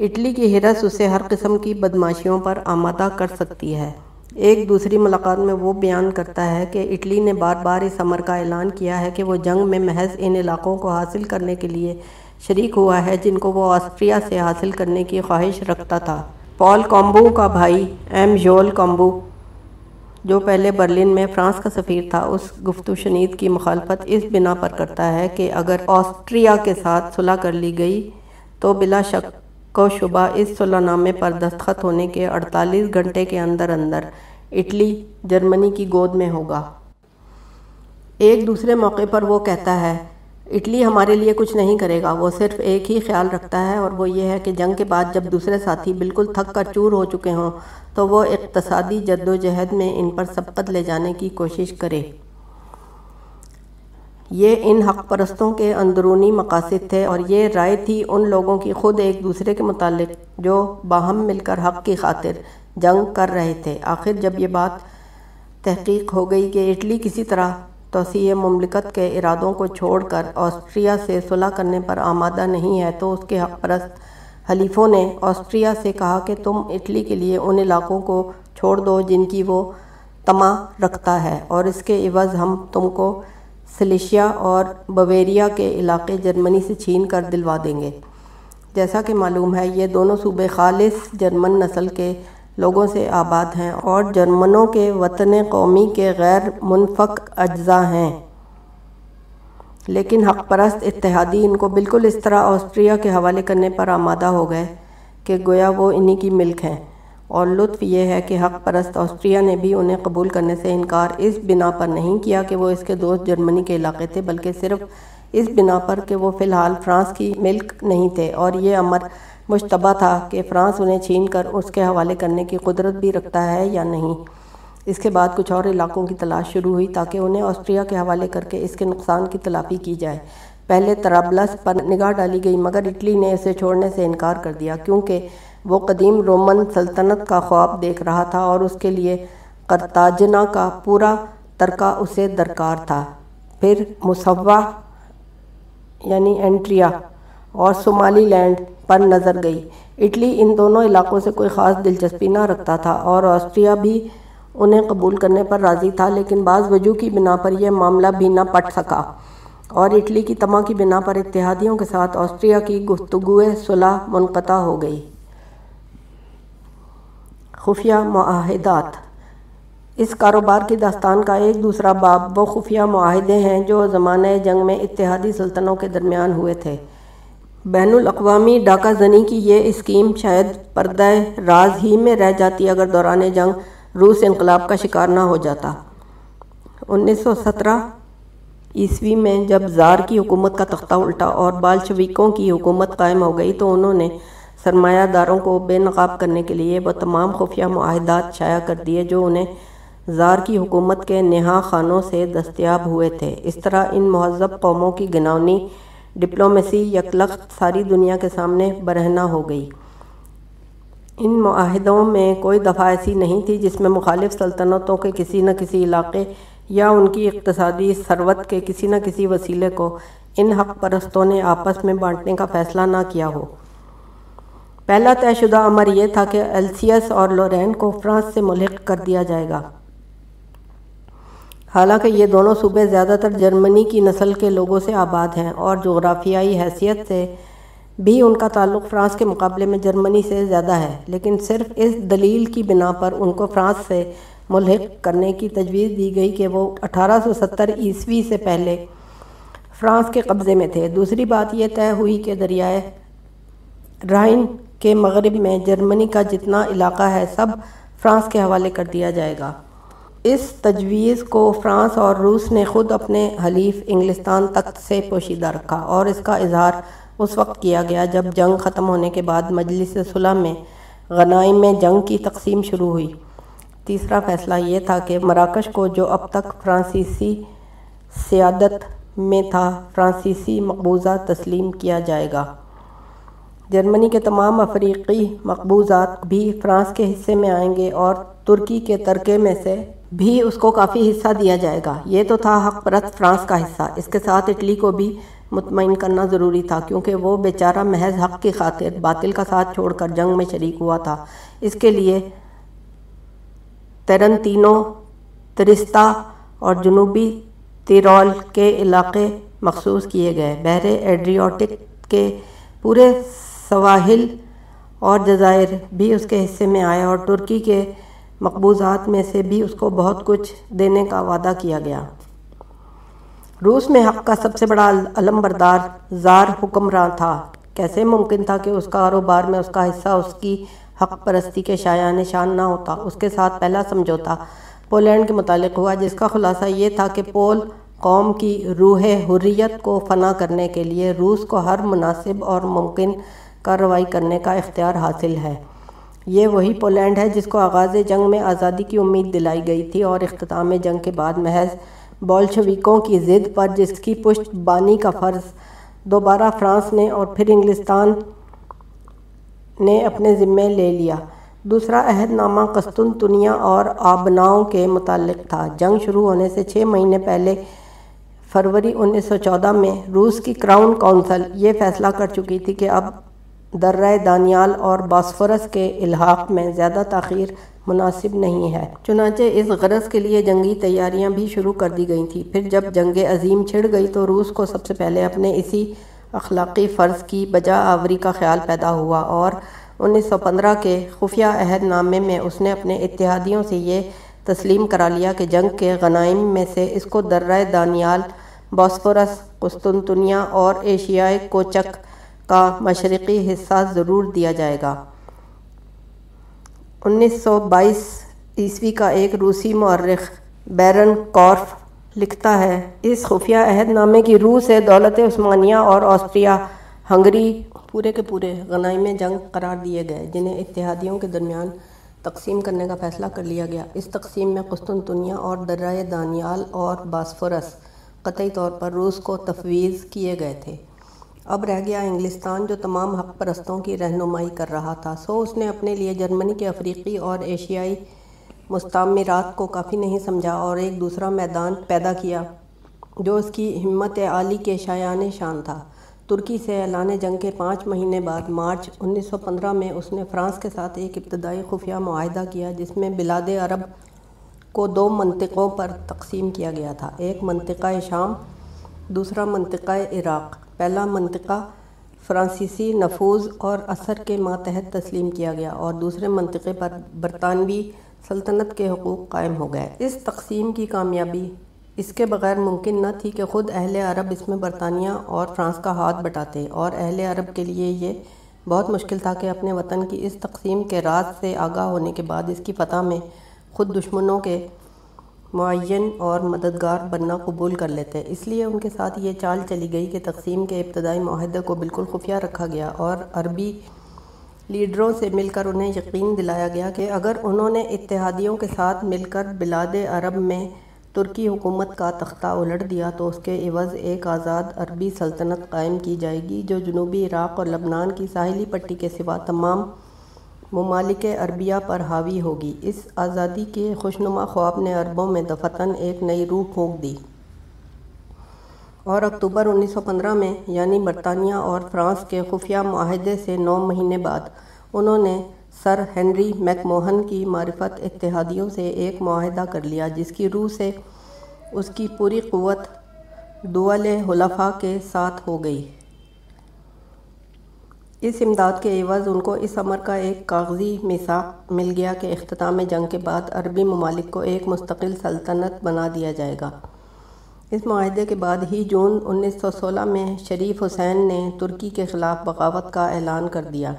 اٹلی کی ہرس اسے ہر قسم کی بدماشیوں پر آمادہ کر سکتی ہے۔ ایک دوسری ملاقات میں وہ بیان کرتا ہے کہ اٹلی نے بار بار اس امر کا اعلان کیا ہے کہ وہ جنگ میں محض ان علاقوں کو حاصل کرنے کے لیے شریک ہوا ہے جن کو وہ آسٹریا سے حاصل کرنے کی خواہش رکھتا تھا۔ پال کامبو کا بھائی ایم جول کامبو، جو پہلے برلن میں فرانس کا سفیر تھا، اس گفتو شنید کی مخالفت اس بنا پر کرتا ہے کہ اگر آسٹریا کے ساتھ صلح کر لی گئی تو بلا شک و شبہ اس صلح نامے پر دستخط ہونے کے اڑتالیس گھنٹے کے اندر اندر اٹلی، جرمنی کی گود میں ہوگا۔ ایک دوسرے موقع پر وہ کہتا ہے، اٹلی ہمارے لیے کچھ نہیں کرے گا، وہ صرف ایک ہی خیال رکھتا ہے اور وہ یہ ہے کہ جنگ کے بعد جب دوسرے ساتھی بالکل تھک کر چور ہو چکے ہوں، تو وہ اقتصادی جد و جہد میں ان پر سبقت لے جانے کی کوشش کرے۔ یہ ان حق پرستوں کے اندرونی مقاصد تھے اور یہ رائے تھی ان لوگوں کی خود ایک دوسرے کے متعلق جو باہم مل کر حق کی خاطر جنگ کر رہے تھے۔ آخر جب یہ بات تحقیق ہو گئی کہ اٹلی کسی طرح توسیع مملکت کے ارادوں کو چھوڑ کر آسٹریا سے صلح کرنے پر آمادہ نہیں ہے تو اس کے حق پرست حلیفوں نے آسٹریا سے کہا کہ تم اٹلی کے لیے ان علاقوں کو چھوڑ دو جن کی وہ تما رکھتا ہے اور اس کے عوض ہم تم کو سلیشیا اور بویریا کے علاقے جرمنی سے چھین کر دلوا دیں گے۔ جیسا کہ معلوم ہے، یہ دونوں صوبے خالص جرمن نسل کے لوگوں سے آباد ہیں اور جرمنوں کے وطن قومی کے غیر منفق اجزاء ہیں۔ لیکن حق پرست اتحادی ان کو بالکل اس طرح آسٹریا کے حوالے کرنے پر آمادہ ہو گئے کہ گویا وہ انہی کی ملک ہیں۔ اور لطف یہ ہے کہ حق پرست آسٹریا نے بھی انہیں قبول کرنے سے انکار اس بنا پر نہیں کیا کہ وہ اس کے دوست جرمنی کے علاقے تھے، بلکہ صرف اس بنا پر کہ وہ فی الحال فرانس کی ملک نہیں تھے۔ اور یہ امر مشتبہ تھا کہ فرانس انہیں چھین کر اس کے حوالے کرنے کی قدرت بھی رکھتا ہے یا نہیں۔ اس کے بعد کچھ اور علاقوں کی تلاش شروع ہوئی تاکہ انہیں آسٹریا کے حوالے کر کے اس کے نقصان کی تلافی کی جائے۔ پہلے ترابلس پر نگاہ ڈالی گئی، مگر اٹلی نے اسے چھوڑنے سے انکار کر دیا، کیونکہ وہ قدیم رومن سلطنت کا خواب دیکھ رہا تھا اور اس کے لیے کرتاجنا کا پورا ترکہ اسے درکار تھا۔ پھر مصوع یعنی انٹریا اور صومالی لینڈ پر نظر گئی۔ اٹلی ان دونوں علاقوں سے کوئی خاص دلچسپی نہ رکھتا تھا اور آسٹریا بھی انہیں قبول کرنے پر راضی تھا، لیکن بعض وجوہ کی بنا پر یہ معاملہ بھی نہ پٹ سکا۔ اور اٹلی کی تما کی بنا پر اتحادیوں کے ساتھ آسٹریا کی گفتگو صلح منقطع ہو گئی۔ خفیہ معاہدات۔ اس کاروبار کی داستان کا ایک دوسرا باب وہ خفیہ معاہدے ہیں جو زمانہ جنگ میں اتحادی سلطنوں کے درمیان ہوئے تھے۔ بین الاقوامی ڈاکہ زنی کی یہ اسکیم شاید پردہ راز ہی میں رہ جاتی اگر دوران جنگ روس انقلاب کا شکار نہ ہو جاتا۔ انیس سو سترہ عیسوی میں جب زار کی حکومت کا تختہ الٹا اور بالشویکوں کی حکومت قائم ہو گئی تو انہوں نے سرمایہ داروں کو بے نقاب کرنے کے لیے وہ تمام خفیہ معاہدات شائع کر دیے جو انہیں زار کی حکومت کے نہا خانوں سے دستیاب ہوئے تھے۔ اس طرح ان مہذب قوموں کی گناونی ڈپلومیسی، یکلخت، ساری دنیا کے سامنے برہنہ ہو گئی۔ ان معاہدوں میں کوئی دفعہ ایسی نہیں تھی جس میں مخالف سلطنتوں کے کسی نہ کسی علاقے یا ان کی اقتصادی ثروت کے کسی نہ کسی وسیلے کو ان حق پرستوں نے آپس میں بانٹنے کا فیصلہ نہ کیا ہو۔ پہلا طے شدہ امر یہ تھا کہ السیس اور لورین کو فرانس سے ملحق کر دیا جائے گا۔ حالانکہ یہ دونوں صوبے زیادہ تر جرمنی کی نسل کے لوگوں سے آباد ہیں اور جغرافیائی حیثیت سے بھی ان کا تعلق فرانس کے مقابلے میں جرمنی سے زیادہ ہے۔ لیکن صرف اس دلیل کی بنا پر ان کو فرانس سے ملحق کرنے کی تجویز دی گئی کہ وہ اٹھارہ سو ستر عیسوی سے پہلے فرانس کے قبضے میں تھے۔ دوسری بات یہ طے ہوئی کہ دریائے رائن کے مغرب میں جرمنی کا جتنا علاقہ ہے سب فرانس کے حوالے کر دیا جائے گا۔ اس تجویز کو فرانس اور روس نے خود اپنے حلیف انگلستان تخت سے پوشیدہ رکھا اور اس کا اظہار اس وقت کیا گیا جب جنگ ختم ہونے کے بعد مجلس صلح میں غنائم میں جنگ کی تقسیم شروع ہوئی۔ تیسرا فیصلہ یہ تھا کہ مراکش کو جو اب تک فرانسیسی سیادت میں تھا، فرانسیسی مقبوضہ تسلیم کیا جائے گا۔ جرمنی کے تمام افریقی مقبوضات بھی فرانس کے حصے میں آئیں گے اور ترکی کے ترکے میں سے بھی اس کو کافی حصہ دیا جائے گا۔ یہ تو تھا حق پرت فرانس کا حصہ۔ اس کے ساتھ اٹلی کو بھی مطمئن کرنا ضروری تھا کیونکہ وہ بیچارہ محض حق کی خاطر باطل کا ساتھ چھوڑ کر جنگ میں شریک ہوا تھا۔ اس کے لیے ترنتینو، ترستا اور جنوبی تیرول کے علاقے مخصوص کیے گئے۔ بحر ایڈریوٹک کے پورے سواحل اور جزائر بھی اس کے حصے میں آئے اور ترکی کے مقبوضات میں سے بھی اس کو بہت کچھ دینے کا وعدہ کیا گیا۔ روس میں حق کا سب سے بڑا علم بردار زار حکمراں تھا۔ کیسے ممکن تھا کہ اس کاروبار میں اس کا حصہ اس کی حق پرستی کے شایع نشان نہ ہوتا؟ اس کے ساتھ پہلا سمجھوتا پولینڈ کے متعلق ہوا، جس کا خلاصہ یہ تھا کہ پول قوم کی روح حریت کو فنا کرنے کے لیے روس کو ہر مناسب اور ممکن کارروائی کرنے کا اختیار حاصل ہے۔ یہ وہی پولینڈ ہے جس کو آغاز جنگ میں آزادی کی امید دلائی گئی تھی اور اختتام جنگ کے بعد محض بولشویکوں کی ضد پر جس کی پشت بانی کا فرض دوبارہ فرانس نے اور پھر انگلستان نے اپنے ذمے لے لیا۔ دوسرا عہد نامہ قسطنطنیہ اور آبناؤں کے متعلق تھا۔ جنگ شروع ہونے سے چھ مہینے پہلے فروری انیس سو چودہ میں روس کی کراؤن کونسل یہ فیصلہ کر چکی تھی کہ اب درہ دانیال اور باسفورس کے الحاق میں زیادہ تاخیر مناسب نہیں ہے۔ چنانچہ اس غرض کے لیے جنگی تیاریاں بھی شروع کر دی گئی تھیں۔ پھر جب جنگ عظیم چھڑ گئی تو روس کو سب سے پہلے اپنے اسی اخلاقی فرض کی بجا آوری کا خیال پیدا ہوا اور انیس سو پندرہ کے خفیہ عہد نامے میں اس نے اپنے اتحادیوں سے یہ تسلیم کرا لیا کہ جنگ کے غنائم میں سے اس کو درہ دانیال، باسفورس، قسطنطنیہ اور ایشیائی کوچک کا مشرقی حصہ ضرور دیا جائے گا۔ انیس سو بائیس عیسوی کا ایک روسی مورخ بیرن کورف لکھتا ہے، اس خفیہ عہد نامے کی روح سے دولت عثمانیہ اور آسٹریا، ہنگری پورے کے پورے غنائم جنگ قرار دیے گئے، جنہیں اتحادیوں کے درمیان تقسیم کرنے کا فیصلہ کر لیا گیا۔ اس تقسیم میں قسطنطنیہ اور درہ دانیال اور باسفورس قطعی طور پر روس کو تفویض کیے گئے تھے۔ اب رہ گیا انگلستان جو تمام حق پرستوں کی رہنمائی کر رہا تھا۔ سو اس نے اپنے لیے جرمنی کے افریقی اور ایشیائی مستعمرات کو کافی نہیں سمجھا اور ایک دوسرا میدان پیدا کیا جو اس کی ہمت عالی کے شایان شان تھا۔ ترکی سے اعلان جنگ کے پانچ مہینے بعد مارچ انیس سو پندرہ میں اس نے فرانس کے ساتھ ایک ابتدائی خفیہ معاہدہ کیا جس میں بلاد عرب کو دو منطقوں پر تقسیم کیا گیا تھا۔ ایک منطقہ شام، دوسرا منطقہ عراق۔ پہلا منطقہ فرانسیسی نفوذ اور اثر کے ماتحت تسلیم کیا گیا اور دوسرے منطقے پر برطانوی سلطنت کے حقوق قائم ہو گئے۔ اس تقسیم کی کامیابی اس کے بغیر ممکن نہ تھی کہ خود اہل عرب اس میں برطانیہ اور فرانس کا ہاتھ بٹاتے اور اہل عرب کے لیے یہ بہت مشکل تھا کہ اپنے وطن کی اس تقسیم کے راز سے آگاہ ہونے کے بعد اس کی فتح میں خود دشمنوں کے معین اور مددگار بننا قبول کر لیتے اس لیے ان کے ساتھ یہ چال چلی گئی کہ تقسیم کے ابتدائی معاہدے کو بالکل خفیہ رکھا گیا اور عربی لیڈروں سے مل کر انہیں یقین دلایا گیا کہ اگر انہوں نے اتحادیوں کے ساتھ مل کر بلاد عرب میں ترکی حکومت کا تختہ الٹ دیا تو اس کے عوض ایک آزاد عربی سلطنت قائم کی جائے گی جو جنوبی عراق اور لبنان کی ساحلی پٹی کے سوا تمام ممالک عربیہ پر حاوی ہوگی۔ اس آزادی کے خوشنما خواب نے عربوں میں دفتن ایک نئی روح پھونک دی۔ اور اکتوبر انیس سو پندرہ میں یعنی برطانیہ اور فرانس کے خفیہ معاہدے سے نو مہینے بعد، انہوں نے سر ہنری میک موہن کی معرفت اتحادیوں سے ایک معاہدہ کر لیا، جس کی روح سے اس کی پوری قوت دول حلفاء کے ساتھ ہو گئی۔ اس امداد کے عوض ان کو اس امر کا ایک کاغذی مساق مل گیا کہ اختتام جنگ کے بعد عربی ممالک کو ایک مستقل سلطنت بنا دیا جائے گا۔ اس معاہدے کے بعد ہی جون انیس سو سولہ میں شریف حسین نے ترکی کے خلاف بغاوت کا اعلان کر دیا۔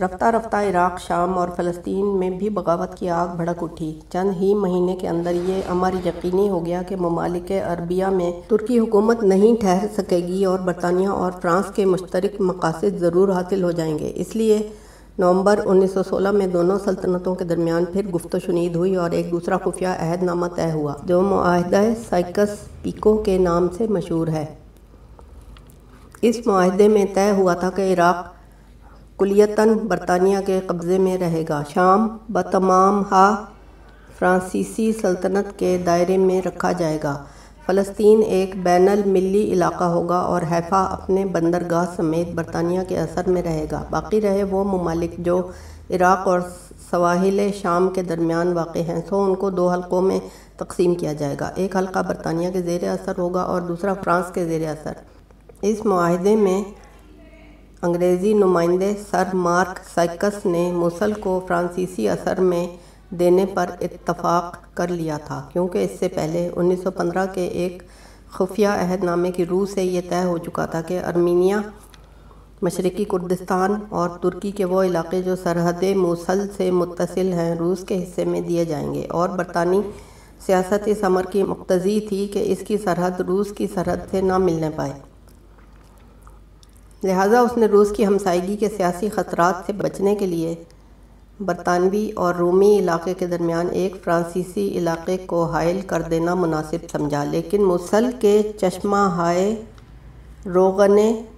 رفتہ رفتہ عراق، شام اور فلسطین میں بھی بغاوت کی آگ بھڑک اٹھی۔ چند ہی مہینے کے اندر یہ امر یقینی ہو گیا کہ ممالک عربیہ میں ترکی حکومت نہیں ٹھہر سکے گی اور برطانیہ اور فرانس کے مشترک مقاصد ضرور حاصل ہو جائیں گے۔ اس لیے نومبر انیس سو سولہ میں دونوں سلطنتوں کے درمیان پھر گفت و شنید ہوئی اور ایک دوسرا خفیہ عہد نامہ طے ہوا، جو معاہدہ سائکس پیکو کے نام سے مشہور ہے۔ اس معاہدے میں طے ہوا تھا کہ عراق کلیتاً برطانیہ کے قبضے میں رہے گا۔ شام بتمام ہا فرانسیسی سلطنت کے دائرے میں رکھا جائے گا۔ فلسطین ایک بین الملی علاقہ ہوگا اور حیفا اپنے بندرگاہ سمیت برطانیہ کے اثر میں رہے گا۔ باقی رہے وہ ممالک جو عراق اور سواحل شام کے درمیان واقع ہیں، سو ان کو دو حلقوں میں تقسیم کیا جائے گا۔ ایک حلقہ برطانیہ کے زیر اثر ہوگا اور دوسرا فرانس کے زیر اثر۔ اس معاہدے میں انگریزی نمائندے سر مارک سائکس نے موصل کو فرانسیسی اثر میں دینے پر اتفاق کر لیا تھا، کیونکہ اس سے پہلے انیس سو پندرہ کے ایک خفیہ عہد نامے کی روح سے یہ طے ہو چکا تھا کہ ارمینیا، مشرقی کردستان اور ترکی کے وہ علاقے جو سرحد موصل سے متصل ہیں، روس کے حصے میں دیے جائیں گے۔ اور برطانوی سیاست اس عمر کی مقتضی تھی کہ اس کی سرحد روس کی سرحد سے نہ ملنے پائے۔ لہٰذا اس نے روس کی ہمسائیگی کے سیاسی خطرات سے بچنے کے لیے برطانوی اور رومی علاقے کے درمیان ایک فرانسیسی علاقے کو حائل کر دینا مناسب سمجھا، لیکن مسل کے چشمہ ہائے روغن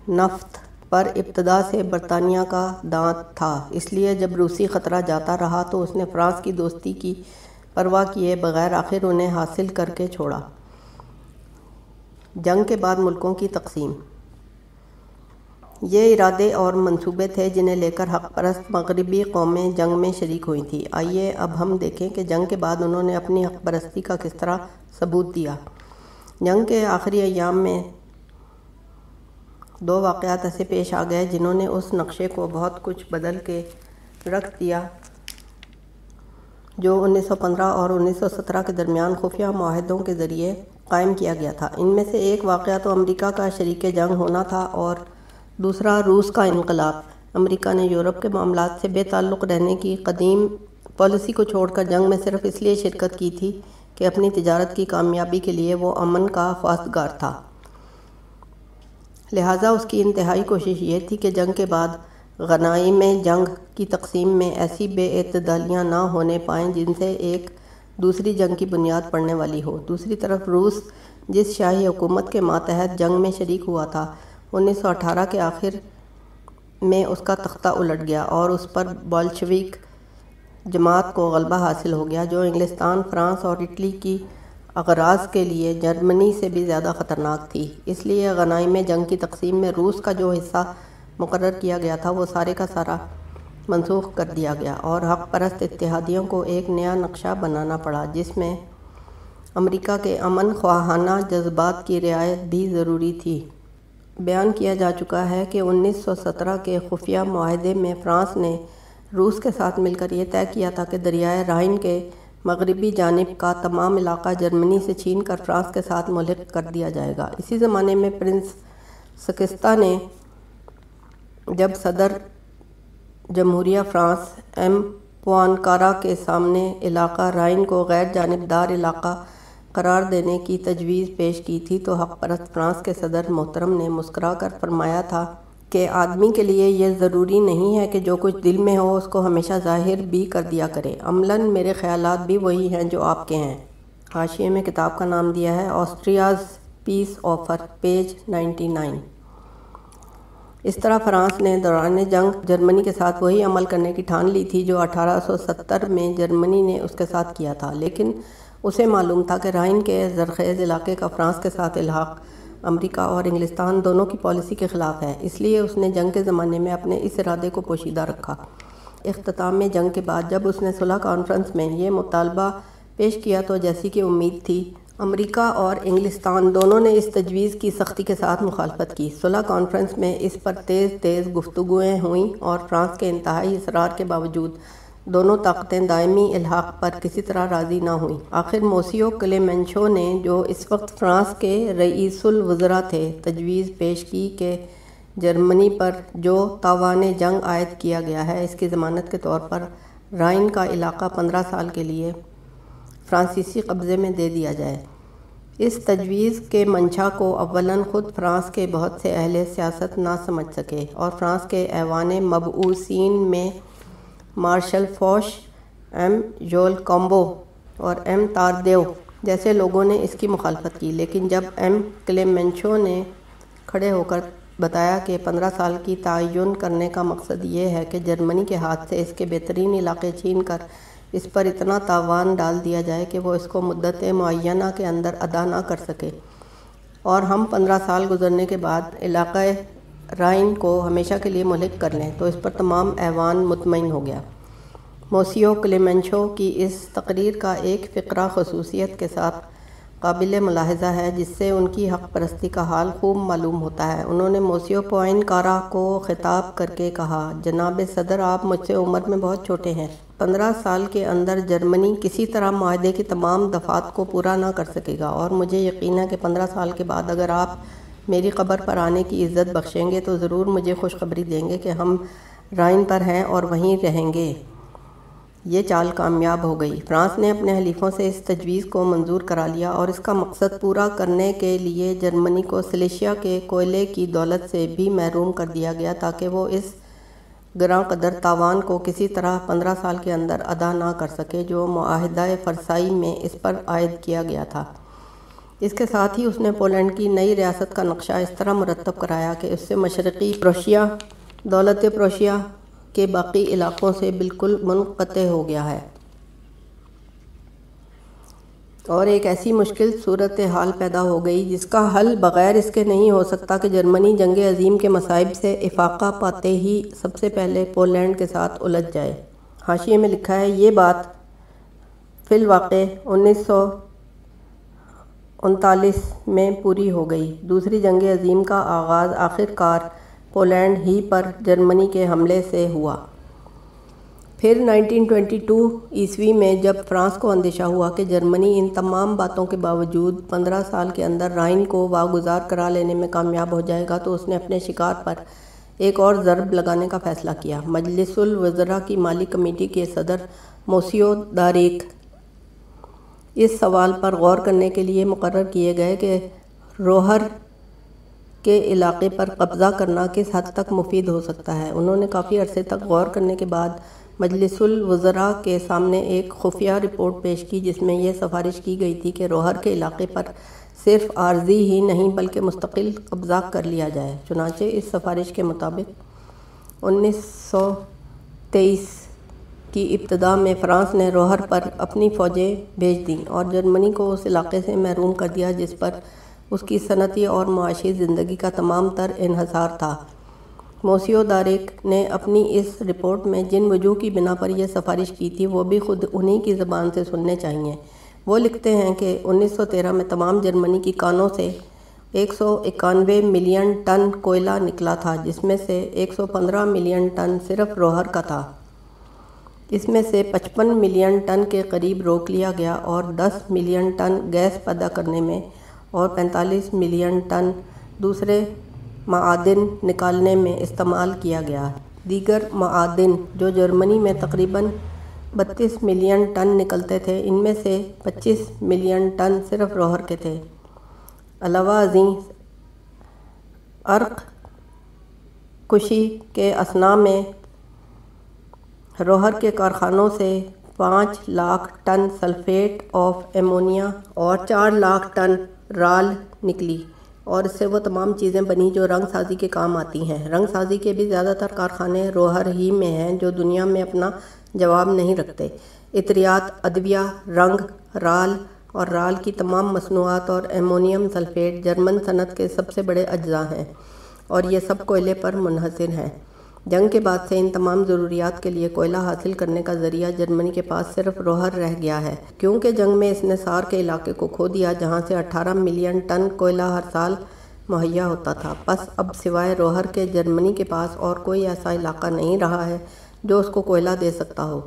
نفت پر ابتدا سے برطانیہ کا دانت تھا۔ اس لیے جب روسی خطرہ جاتا رہا تو اس نے فرانس کی دوستی کی پرواہ کیے بغیر آخر انہیں حاصل کر کے چھوڑا۔ جنگ کے بعد ملکوں کی تقسیم۔ یہ ارادے اور منصوبے تھے جنہیں لے کر حق پرست مغربی قومیں جنگ میں شریک ہوئی تھیں۔ آئیے اب ہم دیکھیں کہ جنگ کے بعد انہوں نے اپنی حق پرستی کا کس طرح ثبوت دیا۔ جنگ کے آخری ایام میں دو واقعات ایسے پیش آ گئے جنہوں نے اس نقشے کو بہت کچھ بدل کے رکھ دیا، جو انیس سو پندرہ اور انیس سو سترہ کے درمیان خفیہ معاہدوں کے ذریعے قائم کیا گیا تھا۔ ان میں سے ایک واقعہ تو امریکہ کا شریک جنگ ہونا تھا اور دوسرا، روس کا انقلاب۔ امریکہ نے یورپ کے معاملات سے بے تعلق رہنے کی قدیم پالیسی کو چھوڑ کر جنگ میں صرف اس لیے شرکت کی تھی کہ اپنی تجارت کی کامیابی کے لیے وہ امن کا خواستگار تھا۔ لہٰذا اس کی انتہائی کوشش یہ تھی کہ جنگ کے بعد غنائی میں جنگ کی تقسیم میں ایسی بے اعتدالیاں نہ ہونے پائیں جن سے ایک دوسری جنگ کی بنیاد پڑنے والی ہو۔ دوسری طرف، روس، جس شاہی حکومت کے ماتحت جنگ میں شریک ہوا تھا انیس سو اٹھارہ کے آخر میں اس کا تختہ الٹ گیا اور اس پر بالشویک جماعت کو غلبہ حاصل ہو گیا جو انگلستان، فرانس اور اٹلی کی اغراض کے لیے جرمنی سے بھی زیادہ خطرناک تھی۔ اس لیے غنائی میں جنگ کی تقسیم میں روس کا جو حصہ مقرر کیا گیا تھا، وہ سارے کا سارا منسوخ کر دیا گیا اور حق پرست اتحادیوں کو ایک نیا نقشہ بنانا پڑا، جس میں امریکہ کے امن خواہانہ جذبات کی رعایت بھی ضروری تھی۔ بیان کیا جا چکا ہے کہ انیس سو سترہ کے خفیہ معاہدے میں فرانس نے روس کے ساتھ مل کر یہ طے کیا تھا کہ دریائے رائن کے مغربی جانب کا تمام علاقہ جرمنی سے چھین کر فرانس کے ساتھ ملک کر دیا جائے گا۔ اسی زمانے میں پرنس سکستہ نے جب صدر جمہوریہ فرانس ایم پوانکارا کے سامنے علاقہ رائن کو غیر جانبدار علاقہ قرار دینے کی تجویز پیش کی تھی تو حق پرست فرانس کے صدر محترم نے مسکرا کر فرمایا تھا کہ آدمی کے لیے یہ ضروری نہیں ہے کہ جو کچھ دل میں ہو اس کو ہمیشہ ظاہر بھی کر دیا کرے۔ عملاً میرے خیالات بھی وہی ہیں جو آپ کے ہیں۔ حاشیے میں کتاب کا نام دیا ہے Austria's peace offer, page ninety nine. اس طرح فرانس نے دوران جنگ جرمنی کے ساتھ وہی عمل کرنے کی ٹھان لی تھی جو اٹھارہ سو ستر میں جرمنی نے اس کے ساتھ کیا تھا۔ لیکن اسے معلوم تھا کہ رائن کے زرخیز علاقے کا فرانس کے ساتھ الحاق، امریکہ اور انگلستان دونوں کی پالیسی کے خلاف ہے اس لیے اس نے جنگ کے زمانے میں اپنے اس ارادے کو پوشیدہ رکھا۔ اختتام میں جنگ کے بعد جب اس نے صلح کانفرنس میں یہ مطالبہ پیش کیا تو جیسی کہ امید تھی، امریکہ اور انگلستان دونوں نے اس تجویز کی سختی کے ساتھ مخالفت کی۔ صلح کانفرنس میں اس پر تیز تیز گفتگویں ہوئیں اور فرانس کے انتہائی اصرار کے باوجود دونوں طاقتیں دائمی الحاق پر کسی طرح راضی نہ ہوئیں۔ آخر موسیو کلیمنچو نے جو اس وقت فرانس کے رئیس الوزراء تھے، تجویز پیش کی کہ جرمنی پر جو تاوان جنگ عائد کیا گیا ہے، اس کی ضمانت کے طور پر رائن کا علاقہ پندرہ سال کے لیے فرانسیسی قبضے میں دے دیا جائے۔ اس تجویز کے منشا کو اولاً خود فرانس کے بہت سے اہل سیاست نہ سمجھ سکے اور فرانس کے ایوان مبعوثین میں Marshal Foch, M Jules Cambon اور ایم تاردیو جیسے لوگوں نے اس کی مخالفت کی۔ لیکن جب ایم کلیمنچو نے کھڑے ہو کر بتایا کہ پندرہ سال کی تعین کرنے کا مقصد یہ ہے کہ جرمنی کے ہاتھ سے اس کے بہترین علاقے چھین کر اس پر اتنا تاوان ڈال دیا جائے کہ وہ اس کو مدت معینہ کے اندر ادا نہ کر سکے۔ اور ہم پندرہ سال گزرنے کے بعد علاقۂ رائن کو ہمیشہ کے لیے ملک کر لیں تو اس پر تمام ایوان مطمئن ہو گیا۔ موسیو کلیمنچو کی اس تقریر کا ایک فقرہ خصوصیت کے ساتھ قابل ملاحظہ ہے، جس سے ان کی حق پرستی کا حال خوب معلوم ہوتا ہے۔ انہوں نے موسیو پوائن کارا کو خطاب کر کے کہا، جناب صدر، آپ مجھ سے عمر میں بہت چھوٹے ہیں۔ پندرہ سال کے اندر جرمنی کسی طرح معاہدے کی تمام دفعات کو پورا نہ کر سکے گا اور مجھے یقین ہے کہ پندرہ سال کے بعد اگر آپ میری قبر پر آنے کی عزت بخشیں گے تو ضرور مجھے خوشخبری دیں گے کہ ہم رائن پر ہیں اور وہیں رہیں گے۔ یہ چال کامیاب ہو گئی۔ فرانس نے اپنے حلیفوں سے اس تجویز کو منظور کرا لیا اور اس کا مقصد پورا کرنے کے لیے جرمنی کو سلیشیا کے کوئلے کی دولت سے بھی محروم کر دیا گیا تاکہ وہ اس گراں قدر تاوان کو کسی طرح پندرہ سال کے اندر ادا نہ کر سکے جو معاہدہ فرسائی میں اس پر عائد کیا گیا تھا۔ اس کے ساتھ ہی اس نے پولینڈ کی نئی ریاست کا نقشہ اس طرح مرتب کرایا کہ اس سے مشرقی پروشیا، دولت پروشیا کے باقی علاقوں سے بالکل منقطع ہو گیا ہے۔ اور ایک ایسی مشکل صورت حال پیدا ہو گئی جس کا حل بغیر اس کے نہیں ہو سکتا کہ جرمنی جنگ عظیم کے مصائب سے افاقہ پاتے ہی سب سے پہلے پولینڈ کے ساتھ الجھ جائے۔ حاشیے میں لکھا ہے یہ بات فی الواقع انیس سو انتالیس میں پوری ہو گئی۔ دوسری جنگ عظیم کا آغاز آخر کار پولینڈ ہی پر جرمنی کے حملے سے ہوا۔ پھر نائنٹین ٹوینٹی ٹو عیسوی میں جب فرانس کو اندیشہ ہوا کہ جرمنی ان تمام باتوں کے باوجود پندرہ سال کے اندر رائن کو واگزار کرا لینے میں کامیاب ہو جائے گا تو اس نے اپنے شکار پر ایک اور ضرب لگانے کا فیصلہ کیا۔ مجلس الوزراء کی مالی کمیٹی کے صدر موسیو داریک اس سوال پر غور کرنے کے لیے مقرر کیے گئے کہ روہر کے علاقے پر قبضہ کرنا کس حد تک مفید ہو سکتا ہے۔ انہوں نے کافی عرصے تک غور کرنے کے بعد مجلس الوزراء کے سامنے ایک خفیہ رپورٹ پیش کی جس میں یہ سفارش کی گئی تھی کہ روہر کے علاقے پر صرف عارضی ہی نہیں بلکہ مستقل قبضہ کر لیا جائے۔ چنانچہ اس سفارش کے مطابق انیس سو تیئیس کی ابتدا میں فرانس نے روہر پر اپنی فوجیں بھیج دیں اور جرمنی کو اس علاقے سے محروم کر دیا جس پر اس کی صنعتی اور معاشی زندگی کا تمام تر انحصار تھا۔ موسیو دارک نے اپنی اس رپورٹ میں جن وجوہ کی بنا پر یہ سفارش کی تھی، وہ بھی خود انہی کی زبان سے سننے چاہیے وہ لکھتے ہیں کہ انیس سو تیرہ میں تمام جرمنی کی کانوں سے ایک سو اکانوے ملین ٹن کوئلہ نکلا تھا، جس میں سے ایک سو پندرہ ملین ٹن صرف روہر کا تھا۔ اس میں سے پچپن ملین ٹن کے قریب روک لیا گیا اور دس ملین ٹن گیس پیدا کرنے میں اور پینتالیس ملین ٹن دوسرے معادن نکالنے میں استعمال کیا گیا۔ دیگر معادن جو جرمنی میں تقریباً بتیس ملین ٹن نکلتے تھے، ان میں سے پچیس ملین ٹن صرف روہر کے تھے۔ علاوہ ازیں عرق کشی کے اسنا میں روہر کے کارخانوں سے پانچ lakh ton sulphate of ammonia اور چار لاکھ ٹن رال نکلی اور اس سے وہ تمام چیزیں بنی جو رنگ سازی کے کام آتی ہیں۔ رنگ سازی کے بھی زیادہ تر کارخانے روہر ہی میں ہیں جو دنیا میں اپنا جواب نہیں رکھتے۔ اطریات ادویہ، رنگ، رال اور رال کی تمام مصنوعات اور ایمونیم سلفیٹ جرمن صنعت کے سب سے بڑے اجزاء ہیں اور یہ سب کوئلے پر منحصر ہیں۔ جنگ کے بعد سے ان تمام ضروریات کے لیے کوئلہ حاصل کرنے کا ذریعہ جرمنی کے پاس صرف روہر رہ گیا ہے۔ کیونکہ جنگ میں اس نے سار کے علاقے کو کھو دیا جہاں سے اٹھارہ ملین ٹن کوئلہ ہر سال مہیا ہوتا تھا۔ بس اب سوائے روہر کے جرمنی کے پاس اور کوئی ایسا علاقہ نہیں رہا ہے جو اس کو کوئلہ دے سکتا ہو۔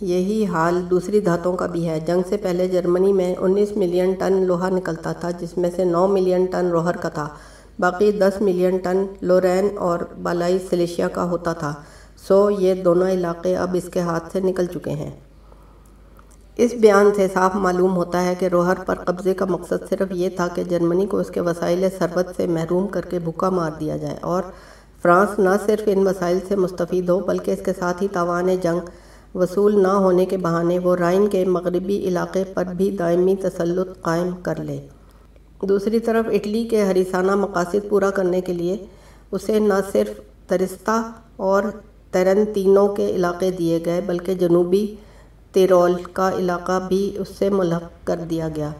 یہی حال دوسری دھاتوں کا بھی ہے۔ جنگ سے پہلے جرمنی میں انیس ملین ٹن لوہا نکلتا تھا جس میں سے نو ملین ٹن روہر کا تھا۔ باقی دس ملین ٹن لورین اور بالائی سلیشیا کا ہوتا تھا۔ سو یہ دونوں علاقے اب اس کے ہاتھ سے نکل چکے ہیں۔ اس بیان سے صاف معلوم ہوتا ہے کہ روہر پر قبضے کا مقصد صرف یہ تھا کہ جرمنی کو اس کے وسائل ثروت سے محروم کر کے بھوکا مار دیا جائے اور فرانس نہ صرف ان وسائل سے مستفید ہو، بلکہ اس کے ساتھ ہی تاوان جنگ وصول نہ ہونے کے بہانے وہ رائن کے مغربی علاقے پر بھی دائمی تسلط قائم کر لے۔ دوسری طرف اٹلی کے ہریسانہ مقاصد پورا کرنے کے لیے اسے نہ صرف ترستہ اور ترنتینوں کے علاقے دیے گئے، بلکہ جنوبی تیرول کا علاقہ بھی اس سے ملحق کر دیا گیا،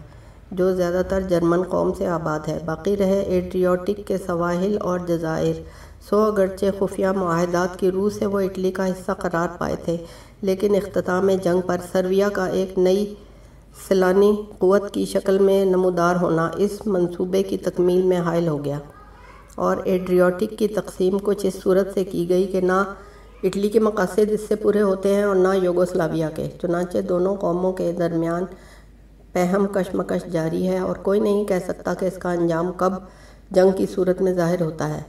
جو زیادہ تر جرمن قوم سے آباد ہے۔ باقی رہے ایڈریوٹک کے سواحل اور جزائر۔ سو اگرچہ خفیہ معاہدات کی روح سے وہ اٹلی کا حصہ قرار پائے تھے، لیکن اختتام جنگ پر سرویا کا ایک نئی سیلانی قوت کی شکل میں نمودار ہونا اس منصوبے کی تکمیل میں حائل ہو گیا اور ایڈریوٹک کی تقسیم کچھ اس صورت سے کی گئی کہ نہ اٹلی کے مقاصد اس سے پورے ہوتے ہیں اور نہ یوگوسلاویہ کے، چنانچہ دونوں قوموں کے درمیان پہم کشمکش جاری ہے اور کوئی نہیں کہہ سکتا کہ اس کا انجام کب جنگ کی صورت میں ظاہر ہوتا ہے۔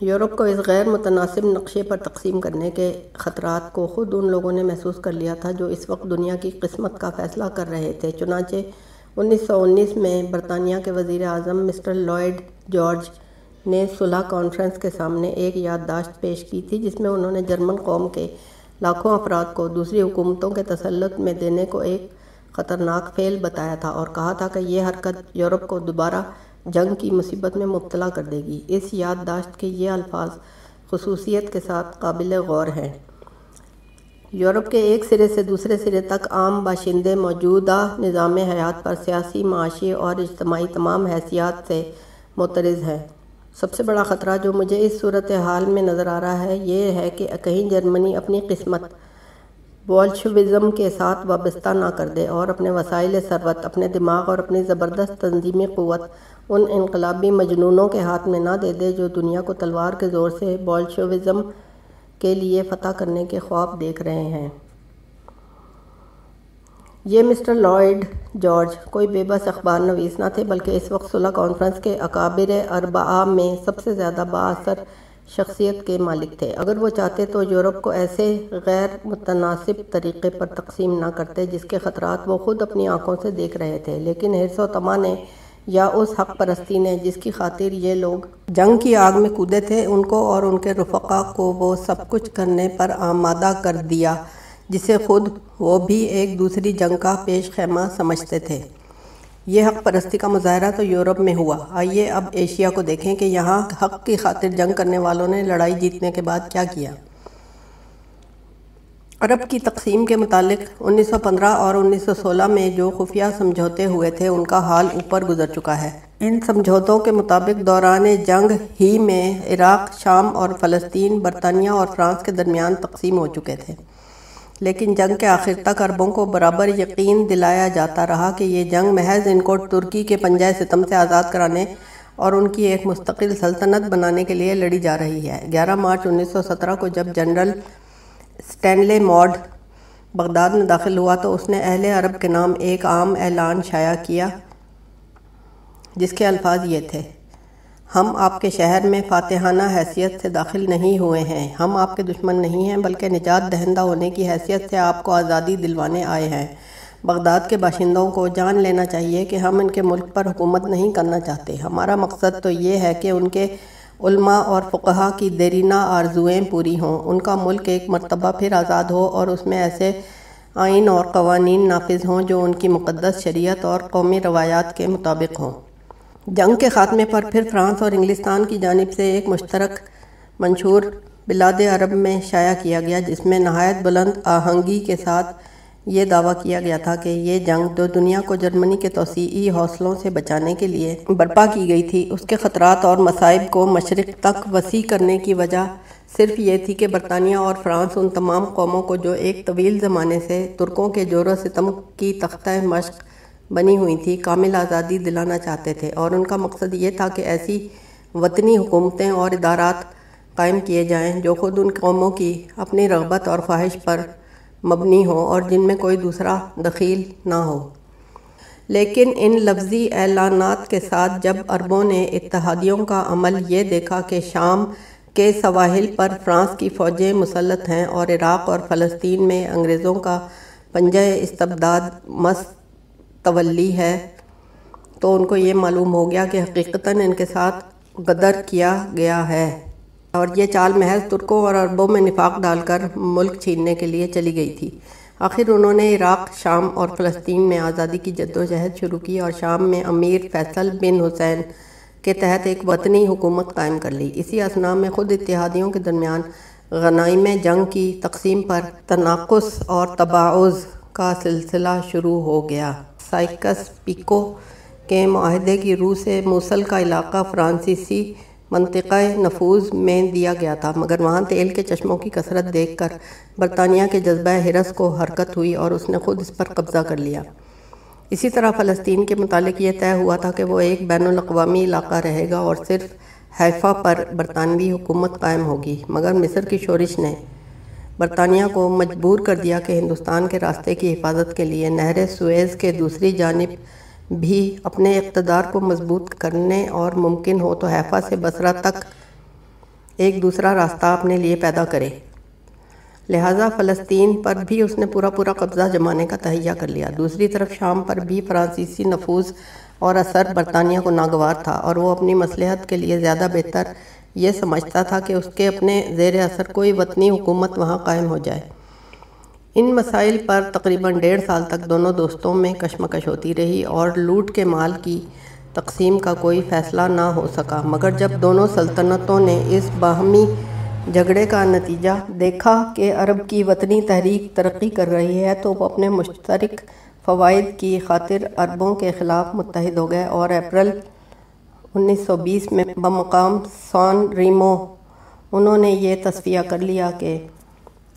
یورپ کو اس غیر متناسب نقشے پر تقسیم کرنے کے خطرات کو خود ان لوگوں نے محسوس کر لیا تھا جو اس وقت دنیا کی قسمت کا فیصلہ کر رہے تھے۔ چنانچہ انیس سو انیس میں برطانیہ کے وزیر اعظم مسٹر لوئڈ جارج نے صلح کانفرنس کے سامنے ایک یادداشت پیش کی تھی جس میں انہوں نے جرمن قوم کے لاکھوں افراد کو دوسری حکومتوں کے تسلط میں دینے کو ایک خطرناک فعل بتایا تھا اور کہا تھا کہ یہ حرکت یورپ کو دوبارہ جنگ کی مصیبت میں مبتلا کر دے گی۔ اس یادداشت کے یہ الفاظ خصوصیت کے ساتھ قابل غور ہیں۔ یورپ کے ایک سرے سے دوسرے سرے تک عام باشندے موجودہ نظام حیات پر سیاسی معاشی اور اجتماعی تمام حیثیات سے مترز ہیں۔ سب سے بڑا خطرہ جو مجھے اس صورتحال میں نظر آ رہا ہے، یہ ہے کہ کہیں جرمنی اپنی قسمت بولشوزم کے ساتھ وابستہ نہ کر دے اور اپنے وسائل ثروت، اپنے دماغ اور اپنی زبردست تنظیمی قوت ان انقلابی مجنونوں کے ہاتھ میں نہ دے دے جو دنیا کو تلوار کے زور سے بولشوزم کے لیے فتح کرنے کے خواب دیکھ رہے ہیں۔ یہ مسٹر لائڈ جارج کوئی بے بس اخبار نویس نہ تھے، بلکہ اس وقت صلح کانفرنس کے اکابر اربعہ میں سب سے زیادہ باثر شخصیت کے مالک تھے۔ اگر وہ چاہتے تو یورپ کو ایسے غیر متناسب طریقے پر تقسیم نہ کرتے جس کے خطرات وہ خود اپنی آنکھوں سے دیکھ رہے تھے۔ لیکن حرص و تما نے یا اس حق پرستی نے جس کی خاطر یہ لوگ جنگ کی آگ میں کودے تھے، ان کو اور ان کے رفقا کو وہ سب کچھ کرنے پر آمادہ کر دیا، جسے خود وہ بھی ایک دوسری جنگ کا پیش خیمہ سمجھتے تھے۔ یہ حق پرستی کا مظاہرہ تو یورپ میں ہوا۔ آئیے اب ایشیا کو دیکھیں کہ یہاں حق کی خاطر جنگ کرنے والوں نے لڑائی جیتنے کے بعد کیا کیا۔ عرب کی تقسیم کے متعلق انیس سو پندرہ اور انیس سو سولہ میں جو خفیہ سمجھوتے ہوئے تھے، ان کا حال اوپر گزر چکا ہے۔ ان سمجھوتوں کے مطابق دوران جنگ ہی میں عراق، شام اور فلسطین، برطانیہ اور فرانس کے درمیان تقسیم ہو چکے تھے۔ لیکن جنگ کے آخر تک عربوں کو برابر یقین دلایا جاتا رہا کہ یہ جنگ محض ان کو ترکی کے پنجہ ستم سے آزاد کرانے اور ان کی ایک مستقل سلطنت بنانے کے لیے لڑی جا رہی ہے۔ گیارہ مارچ انیس سو سترہ کو جب جنرل سٹینلے موڈ بغداد میں داخل ہوا تو اس نے اہل عرب کے نام ایک عام اعلان شائع کیا جس کے الفاظ یہ تھے۔ ہم آپ کے شہر میں فاتحانہ حیثیت سے داخل نہیں ہوئے ہیں۔ ہم آپ کے دشمن نہیں ہیں، بلکہ نجات دہندہ ہونے کی حیثیت سے آپ کو آزادی دلوانے آئے ہیں۔ بغداد کے باشندوں کو جان لینا چاہیے کہ ہم ان کے ملک پر حکومت نہیں کرنا چاہتے۔ ہمارا مقصد تو یہ ہے کہ ان کے علماء اور فقہا کی دیرینہ آرزویں پوری ہوں۔ ان کا ملک ایک مرتبہ پھر آزاد ہو اور اس میں ایسے آئین اور قوانین نافذ ہوں جو ان کی مقدس شریعت اور قومی روایات کے مطابق ہوں۔ جنگ کے خاتمے پر پھر فرانس اور انگلستان کی جانب سے ایک مشترک منشور بلاد عرب میں شائع کیا گیا، جس میں نہایت بلند آہنگی کے ساتھ یہ دعویٰ کیا گیا تھا کہ یہ جنگ جو دنیا کو جرمنی کے توسیعی حوصلوں سے بچانے کے لیے برپا کی گئی تھی، اس کے خطرات اور مصائب کو مشرق تک وسیع کرنے کی وجہ صرف یہ تھی کہ برطانیہ اور فرانس ان تمام قوموں کو جو ایک طویل زمانے سے ترکوں کے جور و ستم کی تختہ مشق بنی ہوئی تھی، کامل آزادی دلانا چاہتے تھے اور ان کا مقصد یہ تھا کہ ایسی وطنی حکومتیں اور ادارات قائم کیے جائیں جو خود ان قوموں کی اپنی رغبت اور خواہش پر مبنی ہو اور جن میں کوئی دوسرا دخیل نہ ہو۔ لیکن ان لفظی اعلانات کے ساتھ جب عربوں نے اتحادیوں کا عمل یہ دیکھا کہ شام کے سواحل پر فرانس کی فوجیں مسلط ہیں اور عراق اور فلسطین میں انگریزوں کا پنجہ استبداد مست تولی ہے۔ تو ان کو یہ معلوم ہو گیا کہ حقیقتاً ان کے ساتھ غدر کیا گیا ہے۔ اور یہ چال محض ترکوں اور عربوں میں نفاق ڈال کر ملک چھیننے کے لیے چلی گئی تھی۔ آخر انہوں نے عراق، شام اور فلسطین میں آزادی کی جد و جہد شروع کی اور شام میں امیر فیصل بن حسین کے تحت ایک وطنی حکومت قائم کر لی۔ اسی اسنا میں خود اتحادیوں کے درمیان غنائم جنگ کی تقسیم پر تناقص اور تباعض کا سلسلہ شروع ہو گیا۔ سائکس پیکو کے معاہدے کی روح سے موصل کا علاقہ فرانسیسی منطقہ نفوذ میں دیا گیا تھا، مگر وہاں تیل کے چشموں کی کثرت دیکھ کر برطانیہ کے جذبہ حرس کو حرکت ہوئی اور اس نے خود اس پر قبضہ کر لیا۔ اسی طرح فلسطین کے متعلق یہ طے ہوا تھا کہ وہ ایک بین الاقوامی علاقہ رہے گا اور صرف حیفہ پر برطانوی حکومت قائم ہوگی، مگر مصر کی شورش نے برطانیہ کو مجبور کر دیا کہ ہندوستان کے راستے کی حفاظت کے لیے نہر سویز کے دوسری جانب بھی اپنے اقتدار کو مضبوط کرنے اور ممکن ہو تو حیفہ سے بسرہ تک ایک دوسرا راستہ اپنے لیے پیدا کرے۔ لہٰذا فلسطین پر بھی اس نے پورا پورا قبضہ جمانے کا تہیہ کر لیا۔ دوسری طرف شام پر بھی فرانسیسی نفوذ اور اثر برطانیہ کو ناگوار تھا اور وہ اپنی مصلحت کے لیے زیادہ بہتر یہ سمجھتا تھا کہ اس کے اپنے زیر اثر کوئی وطنی حکومت وہاں قائم ہو جائے۔ ان مسائل پر تقریباً ڈیڑھ سال تک دونوں دوستوں میں کشمکش ہوتی رہی اور لوٹ کے مال کی تقسیم کا کوئی فیصلہ نہ ہو سکا۔ مگر جب دونوں سلطنتوں نے اس باہمی جھگڑے کا نتیجہ دیکھا کہ عرب کی وطنی تحریک ترقی کر رہی ہے تو وہ اپنے مشترک فوائد کی خاطر عربوں کے خلاف متحد ہو گئے اور اپریل انیس سو بیس میں بمقام سان ریمو، انہوں نے یہ تصفیہ کر لیا کہ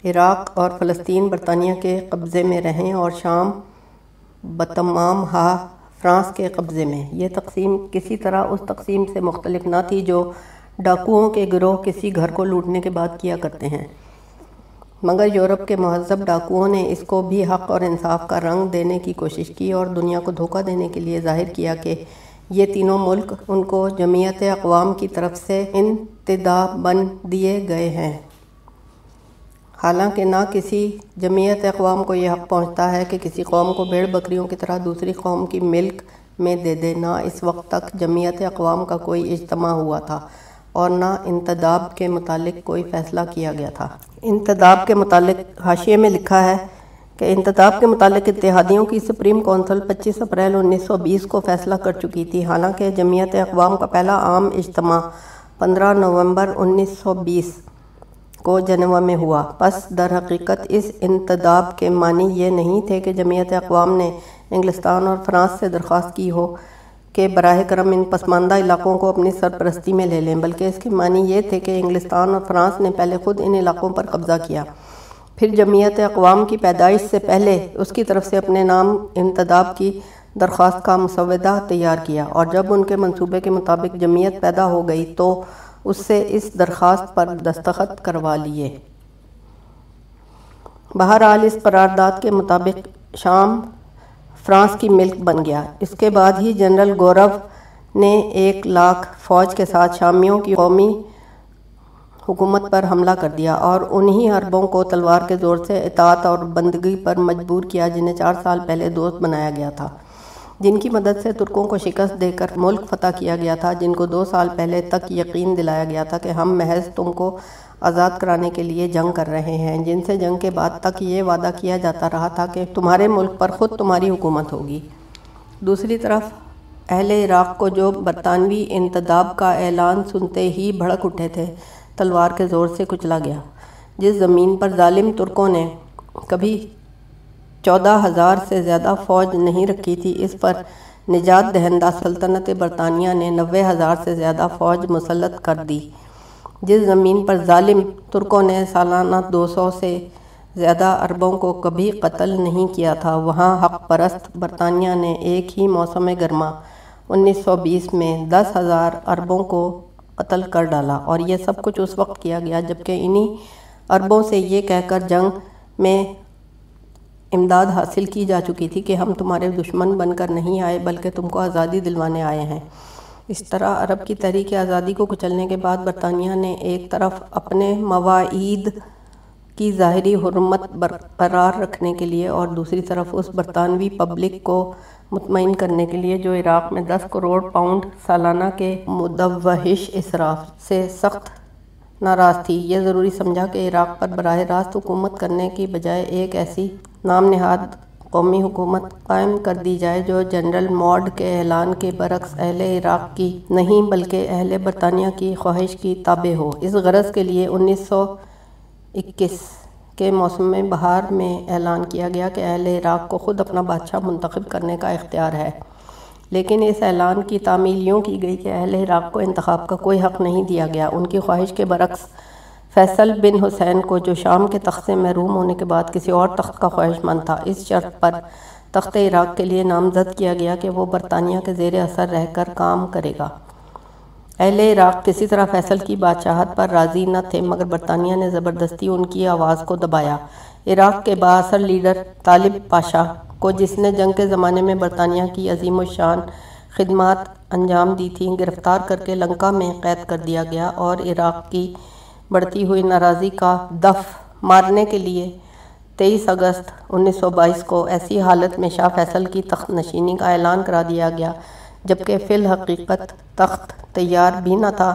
عراق اور فلسطین برطانیہ کے قبضے میں رہیں اور شام بتمام ہا فرانس کے قبضے میں۔ یہ تقسیم کسی طرح اس تقسیم سے مختلف نہ تھی جو ڈاکوؤں کے گروہ کسی گھر کو لوٹنے کے بعد کیا کرتے ہیں۔ مگر یورپ کے مہذب ڈاکوؤں نے اس کو بھی حق اور انصاف کا رنگ دینے کی کوشش کی اور دنیا کو دھوکہ دینے کے لیے ظاہر کیا کہ یہ تینوں ملک ان کو جمعیت اقوام کی طرف سے انتداب بن دیے گئے ہیں۔ حالانکہ نہ کسی جمعیت اقوام کو یہ حق پہنچتا ہے کہ کسی قوم کو بھیڑ بکریوں کی طرح دوسری قوم کی ملک میں دے دے، نہ اس وقت تک جمعیت اقوام کا کوئی اجتماع ہوا تھا اور نہ انتداب کے متعلق کوئی فیصلہ کیا گیا تھا۔ انتداب کے متعلق حاشیے میں لکھا ہے کہ انتداب کے متعلق اتحادیوں کی سپریم کونسل پچیس اپریل انیس سو بیس کو فیصلہ کر چکی تھی۔ حالانکہ جمعیت اقوام کا پہلا عام اجتماع پندرہ نومبر انیس سو بیس کو جنوہ میں ہوا۔ پس در حقیقت اس انتداب کے معنی یہ نہیں تھے کہ جمعیت اقوام نے انگلستان اور فرانس سے درخواست کی ہو۔ کہ براہ کرم ان پسماندہ علاقوں کو اپنی سرپرستی میں لے لیں، بلکہ اس کے معنی یہ تھے کہ انگلستان اور فرانس نے پہلے خود ان علاقوں پر قبضہ کیا۔ پھر جمعیت اقوام کی پیدائش سے پہلے اس کی طرف سے اپنے نام انتداب کی درخواست کا مسودہ تیار کیا اور جب ان کے منصوبے کے مطابق جمعیت پیدا ہو گئی تو اس سے اس درخواست پر دستخط کروا لیے۔ بہرحال اس قرارداد کے مطابق شام فرانس کی ملک بن گیا۔ اس کے بعد ہی جنرل گورو نے ایک لاکھ فوج کے ساتھ شامیوں کی قومی حکومت پر حملہ کر دیا اور انہی عربوں کو تلوار کے زور سے اطاعت اور بندگی پر مجبور کیا جنہیں چار سال پہلے دوست بنایا گیا تھا۔ جن کی مدد سے ترکوں کو شکست دے کر ملک فتح کیا گیا تھا، جن کو دو سال پہلے تک یقین دلایا گیا تھا کہ ہم محض تم کو آزاد کرانے کے لیے جنگ کر رہے ہیں۔ جن سے جنگ کے بعد تک یہ وعدہ کیا جاتا رہا تھا کہ تمہارے ملک پر خود تمہاری حکومت ہوگی۔ دوسری طرف، اہل عراق کو جو برطانوی انتداب کا اعلان سنتے ہی بھڑک اٹھے تھے۔ تلوار کے زور سے کچلا گیا۔ جس زمین پر ظالم ترکوں نے کبھی چودہ ہزار سے زیادہ فوج نہیں رکھی تھی، اس پر نجات دہندہ سلطنت برطانیہ نے نوے ہزار سے زیادہ فوج مسلط کر دی۔ جس زمین پر ظالم ترکوں نے سالانہ دو سو سے زیادہ عربوں کو کبھی قتل نہیں کیا تھا، وہاں حق پرست برطانیہ نے ایک ہی موسم گرما انیس سو بیس میں دس ہزار عربوں کو قتل کر ڈالا اور یہ سب کچھ اس وقت کیا گیا جبکہ انہی عربوں سے یہ کہہ کر جنگ میں امداد حاصل کی جا چکی تھی کہ ہم تمہارے دشمن بن کر نہیں آئے بلکہ تم کو آزادی دلوانے آئے ہیں۔ اس طرح عرب کی تحریک آزادی کو کچلنے کے بعد برطانیہ نے ایک طرف اپنے مواعید کی ظاہری حرمت برقرار رکھنے کے لیے اور دوسری طرف اس برطانوی پبلک کو مطمئن کرنے کے لیے جو عراق میں دس کروڑ پاؤنڈ سالانہ کے مدوحش اصراف سے سخت ناراض تھی۔ یہ ضروری سمجھا کہ عراق پر براہ راست حکومت کرنے کی بجائے ایک ایسی نام نہاد قومی حکومت قائم کر دی جائے جو جنرل موڈ کے اعلان کے برعکس اہل عراق کی نہیں بلکہ اہل برطانیہ کی خواہش کی تابع ہو۔ اس غرض کے لیے انیس سو اکیس کے موسم بہار میں اعلان کیا گیا کہ اہل عراق کو خود اپنا بادشاہ منتخب کرنے کا اختیار ہے۔ لیکن اس اعلان کی تعمیل یوں کی گئی کہ اہل عراق کو انتخاب کا کوئی حق نہیں دیا گیا۔ ان کی خواہش کے برعکس فیصل بن حسین کو جو شام کے تخت سے محروم ہونے کے بعد کسی اور تخت کا خواہش مند تھا، اس شرط پر تخت عراق کے لیے نامزد کیا گیا کہ وہ برطانیہ کے زیر اثر رہ کر کام کرے گا۔ اہل عراق کسی طرح فیصل کی بادشاہت پر راضی نہ تھے، مگر برطانیہ نے زبردستی ان کی آواز کو دبایا۔ عراق کے باثر لیڈر طالب پاشا کو جس نے جنگ کے زمانے میں برطانیہ کی عظیم الشان خدمات انجام دی تھیں، گرفتار کر کے لنکا میں قید کر دیا گیا اور عراق کی بڑھتی ہوئی ناراضی کا دف مارنے کے لیے تیئیس اگست انیس سو بائیس کو ایسی حالت میں شاہ فیصل کی تخت نشینی کا اعلان کرا دیا گیا، جبکہ فی الحقیقت تخت تیار بھی نہ تھا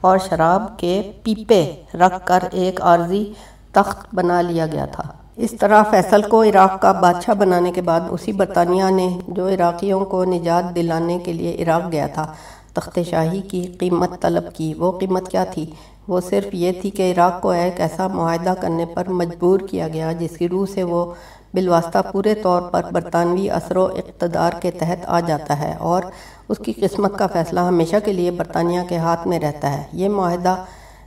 اور شراب کے پیپے رکھ کر ایک عارضی تخت بنا لیا گیا تھا۔ اس طرح فیصل کو عراق کا بادشاہ بنانے کے بعد اسی برطانیہ نے جو عراقیوں کو نجات دلانے کے لیے عراق گیا تھا، تخت شاہی کی قیمت طلب کی، وہ قیمت کیا تھی؟ وہ صرف یہ تھی کہ عراق کو ایک ایسا معاہدہ کرنے پر مجبور کیا گیا جس کی روح سے وہ بالواسطہ پورے طور پر برطانوی اثر و اقتدار کے تحت آ جاتا ہے اور اس کی قسمت کا فیصلہ ہمیشہ کے لیے برطانیہ کے ہاتھ میں رہتا ہے۔ یہ معاہدہ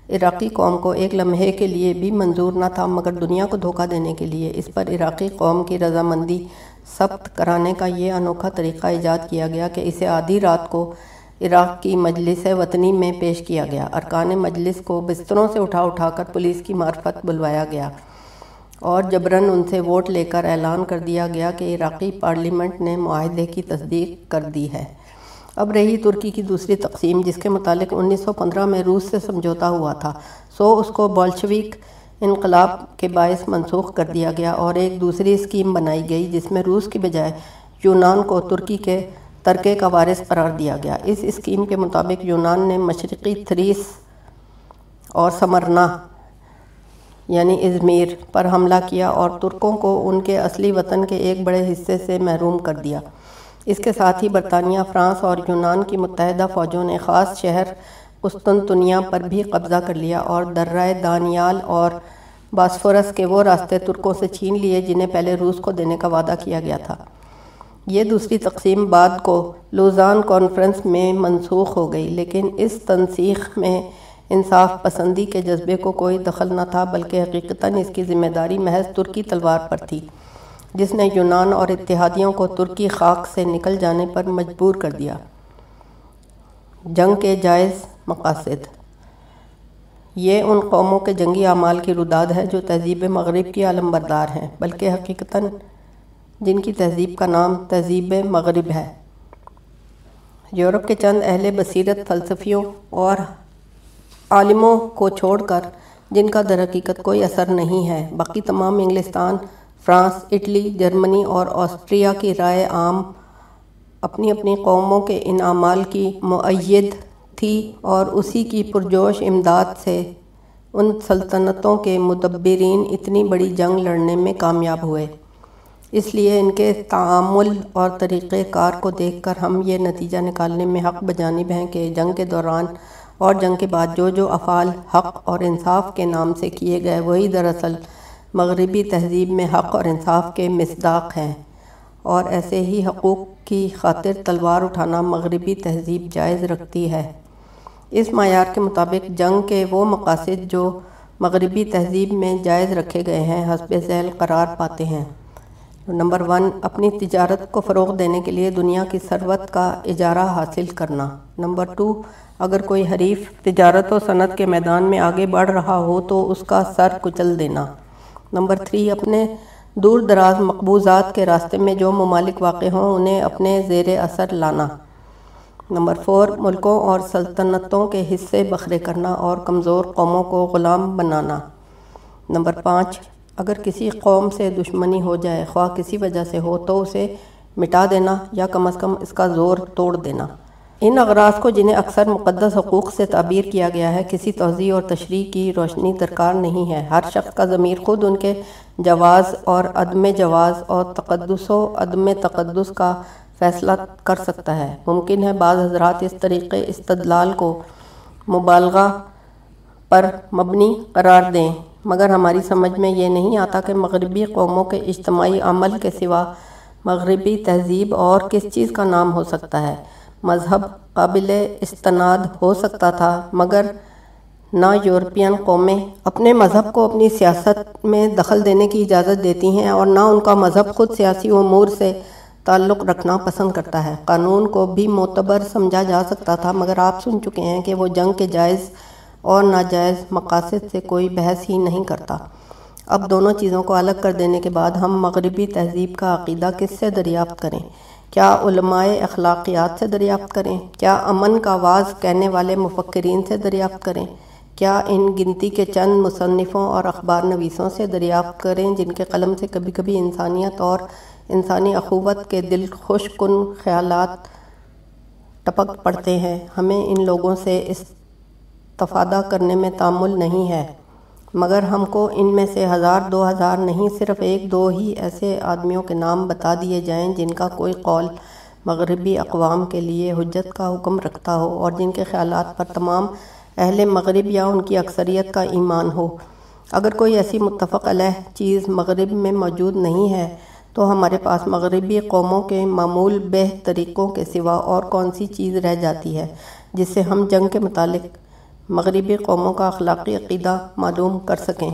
عراقی قوم کو ایک لمحے کے لیے بھی منظور نہ تھا، مگر دنیا کو دھوکہ دینے کے لیے اس پر عراقی قوم کی رضامندی ثبت کرانے کا یہ انوکھا طریقہ ایجاد کیا گیا کہ اسے آدھی رات کو عراق کی مجلس وطنی میں پیش کیا گیا۔ ارکان مجلس کو بستروں سے اٹھا اٹھا کر پولیس کی معرفت بلوایا گیا اور جبرن ان سے ووٹ لے کر اعلان کر دیا گیا کہ عراقی پارلیمنٹ نے معاہدے کی تصدیق کر دی ہے۔ اب رہی ترکی کی دوسری تقسیم، جس کے متعلق انیس سو پندرہ میں روس سے سمجھوتا ہوا تھا۔ سو اس کو بولشوک انقلاب کے باعث منسوخ کر دیا گیا اور ایک دوسری اسکیم بنائی گئی، جس میں روس کی بجائے یونان کو ترکی کے ترکے کا وارث قرار دیا گیا۔ اس اسکیم کے مطابق یونان نے مشرقی تھریس اور سمرنا یعنی ازمیر پر حملہ کیا اور ترکوں کو ان کے اصلی وطن کے ایک بڑے حصے سے محروم کر دیا۔ اس کے ساتھ ہی برطانیہ، فرانس اور یونان کی متحدہ فوجوں نے خاص شہر قسطنطنیہ پر بھی قبضہ کر لیا اور درائے دانیال اور باسفورس کے وہ راستے ترکوں سے چھین لیے جنہیں پہلے روس کو دینے کا وعدہ کیا گیا تھا۔ یہ دوسری تقسیم بعد کو لوزان کانفرنس میں منسوخ ہو گئی، لیکن اس تنسیخ میں انصاف پسندی کے جذبے کو کوئی دخل نہ تھا، بلکہ حقیقتاً اس کی ذمہ داری محض ترکی تلوار پر تھی، جس نے یونان اور اتحادیوں کو ترکی خاک سے نکل جانے پر مجبور کر دیا۔ جنگ کے جائز مقاصد۔ یہ ان قوموں کے جنگی اعمال کی رداد ہے جو تہذیب مغرب کی عالم بردار ہیں، بلکہ حقیقتاً جن کی تہذیب کا نام تہذیب مغرب ہے۔ یورپ کے چند اہل بصیرت فلسفیوں اور عالموں کو چھوڑ کر جن کا در حقیقت کوئی اثر نہیں ہے، باقی تمام انگلستان، فرانس، اٹلی، جرمنی اور آسٹریا کی رائے عام اپنی اپنی قوموں کے ان اعمال کی معید تھی اور اسی کی پرجوش امداد سے ان سلطنتوں کے مدبرین اتنی بڑی جنگ لڑنے میں کامیاب ہوئے۔ اس لیے ان کے تعامل اور طریقہ کار کو دیکھ کر ہم یہ نتیجہ نکالنے میں حق بجانب ہیں کہ جنگ کے دوران اور جنگ کے بعد جو جو افعال حق اور انصاف کے نام سے کیے گئے وہی دراصل مغربی تہذیب میں حق اور انصاف کے مصداق ہیں۔ اور ایسے ہی حقوق کی خاطر تلوار اٹھانا مغربی تہذیب جائز رکھتی ہے۔ اس معیار کے مطابق جنگ کے وہ مقاصد جو مغربی تہذیب میں جائز رکھے گئے ہیں، حسب ذیل قرار پاتے ہیں۔ نمبر ون، اپنی تجارت کو فروغ دینے کے لیے دنیا کی ثروت کا اجارہ حاصل کرنا۔ نمبر ٹو، اگر کوئی حریف تجارت و صنعت کے میدان میں آگے بڑھ رہا ہو تو اس کا سر کچل دینا۔ نمبر تھری، اپنے دور دراز مقبوضات کے راستے میں جو ممالک واقع ہوں انہیں اپنے زیر اثر لانا۔ نمبر فور، ملکوں اور سلطنتوں کے حصے بکھرے کرنا اور کمزور قوموں کو غلام بنانا۔ نمبر پانچ اگر کسی قوم سے دشمنی ہو جائے، خواہ کسی وجہ سے ہو، تو اسے مٹا دینا یا کم از کم اس کا زور توڑ دینا۔ ان اغراض کو جنہیں اکثر مقدس حقوق سے تعبیر کیا گیا ہے، کسی توضیع اور تشریح کی روشنی درکار نہیں ہے۔ ہر شخص کا ضمیر خود ان کے جواز اور عدم جواز اور تقدس و عدم تقدس کا فیصلہ کر سکتا ہے۔ ممکن ہے بعض حضرات اس طریقے استدلال کو مبالغہ پر مبنی قرار دیں۔ مگر ہماری سمجھ میں یہ نہیں آتا کہ مغربی قوموں کے اجتماعی عمل کے سوا مغربی تہذیب اور کس چیز کا نام ہو سکتا ہے۔ مذہب قابل استناد ہو سکتا تھا، مگر نہ یورپین قومیں اپنے مذہب کو اپنی سیاست میں دخل دینے کی اجازت دیتی ہیں اور نہ ان کا مذہب خود سیاسی امور سے تعلق رکھنا پسند کرتا ہے۔ قانون کو بھی معتبر سمجھا جا سکتا تھا، مگر آپ سن چکے ہیں کہ وہ جنگ کے جائز اور ناجائز مقاصد سے کوئی بحث ہی نہیں کرتا۔ اب دونوں چیزوں کو الگ کر دینے کے بعد ہم مغربی تہذیب کا عقیدہ کس سے دریافت کریں؟ کیا علماء اخلاقیات سے دریافت کریں؟ کیا امن کا آواز کہنے والے مفکرین سے دریافت کریں؟ کیا ان گنتی کے چند مصنفوں اور اخبار نویسوں سے دریافت کریں جن کے قلم سے کبھی کبھی انسانیت اور انسانی اخوت کے دل خوش کن خیالات ٹپک پڑتے ہیں؟ ہمیں ان لوگوں سے اس تفادہ کرنے میں تعمل نہیں ہے۔ مگر ہم کو ان میں سے ہزار، دو ہزار نہیں، صرف ایک، دو ہی ایسے آدمیوں کے نام بتا دیے جائیں جن کا کوئی قول مغربی اقوام کے لیے حجت کا حکم رکھتا ہو اور جن کے خیالات پر تمام اہل مغرب یا ان کی اکثریت کا ایمان ہو۔ اگر کوئی ایسی متفق علیہ چیز مغرب میں موجود نہیں ہے، تو ہمارے پاس مغربی قوموں کے معمول بہ طریقوں کے سوا اور کون سی چیز رہ جاتی ہے، جس سے ہم جنگ کے متعلق مغربی قوموں کا اخلاقی عقیدہ معلوم کر سکیں۔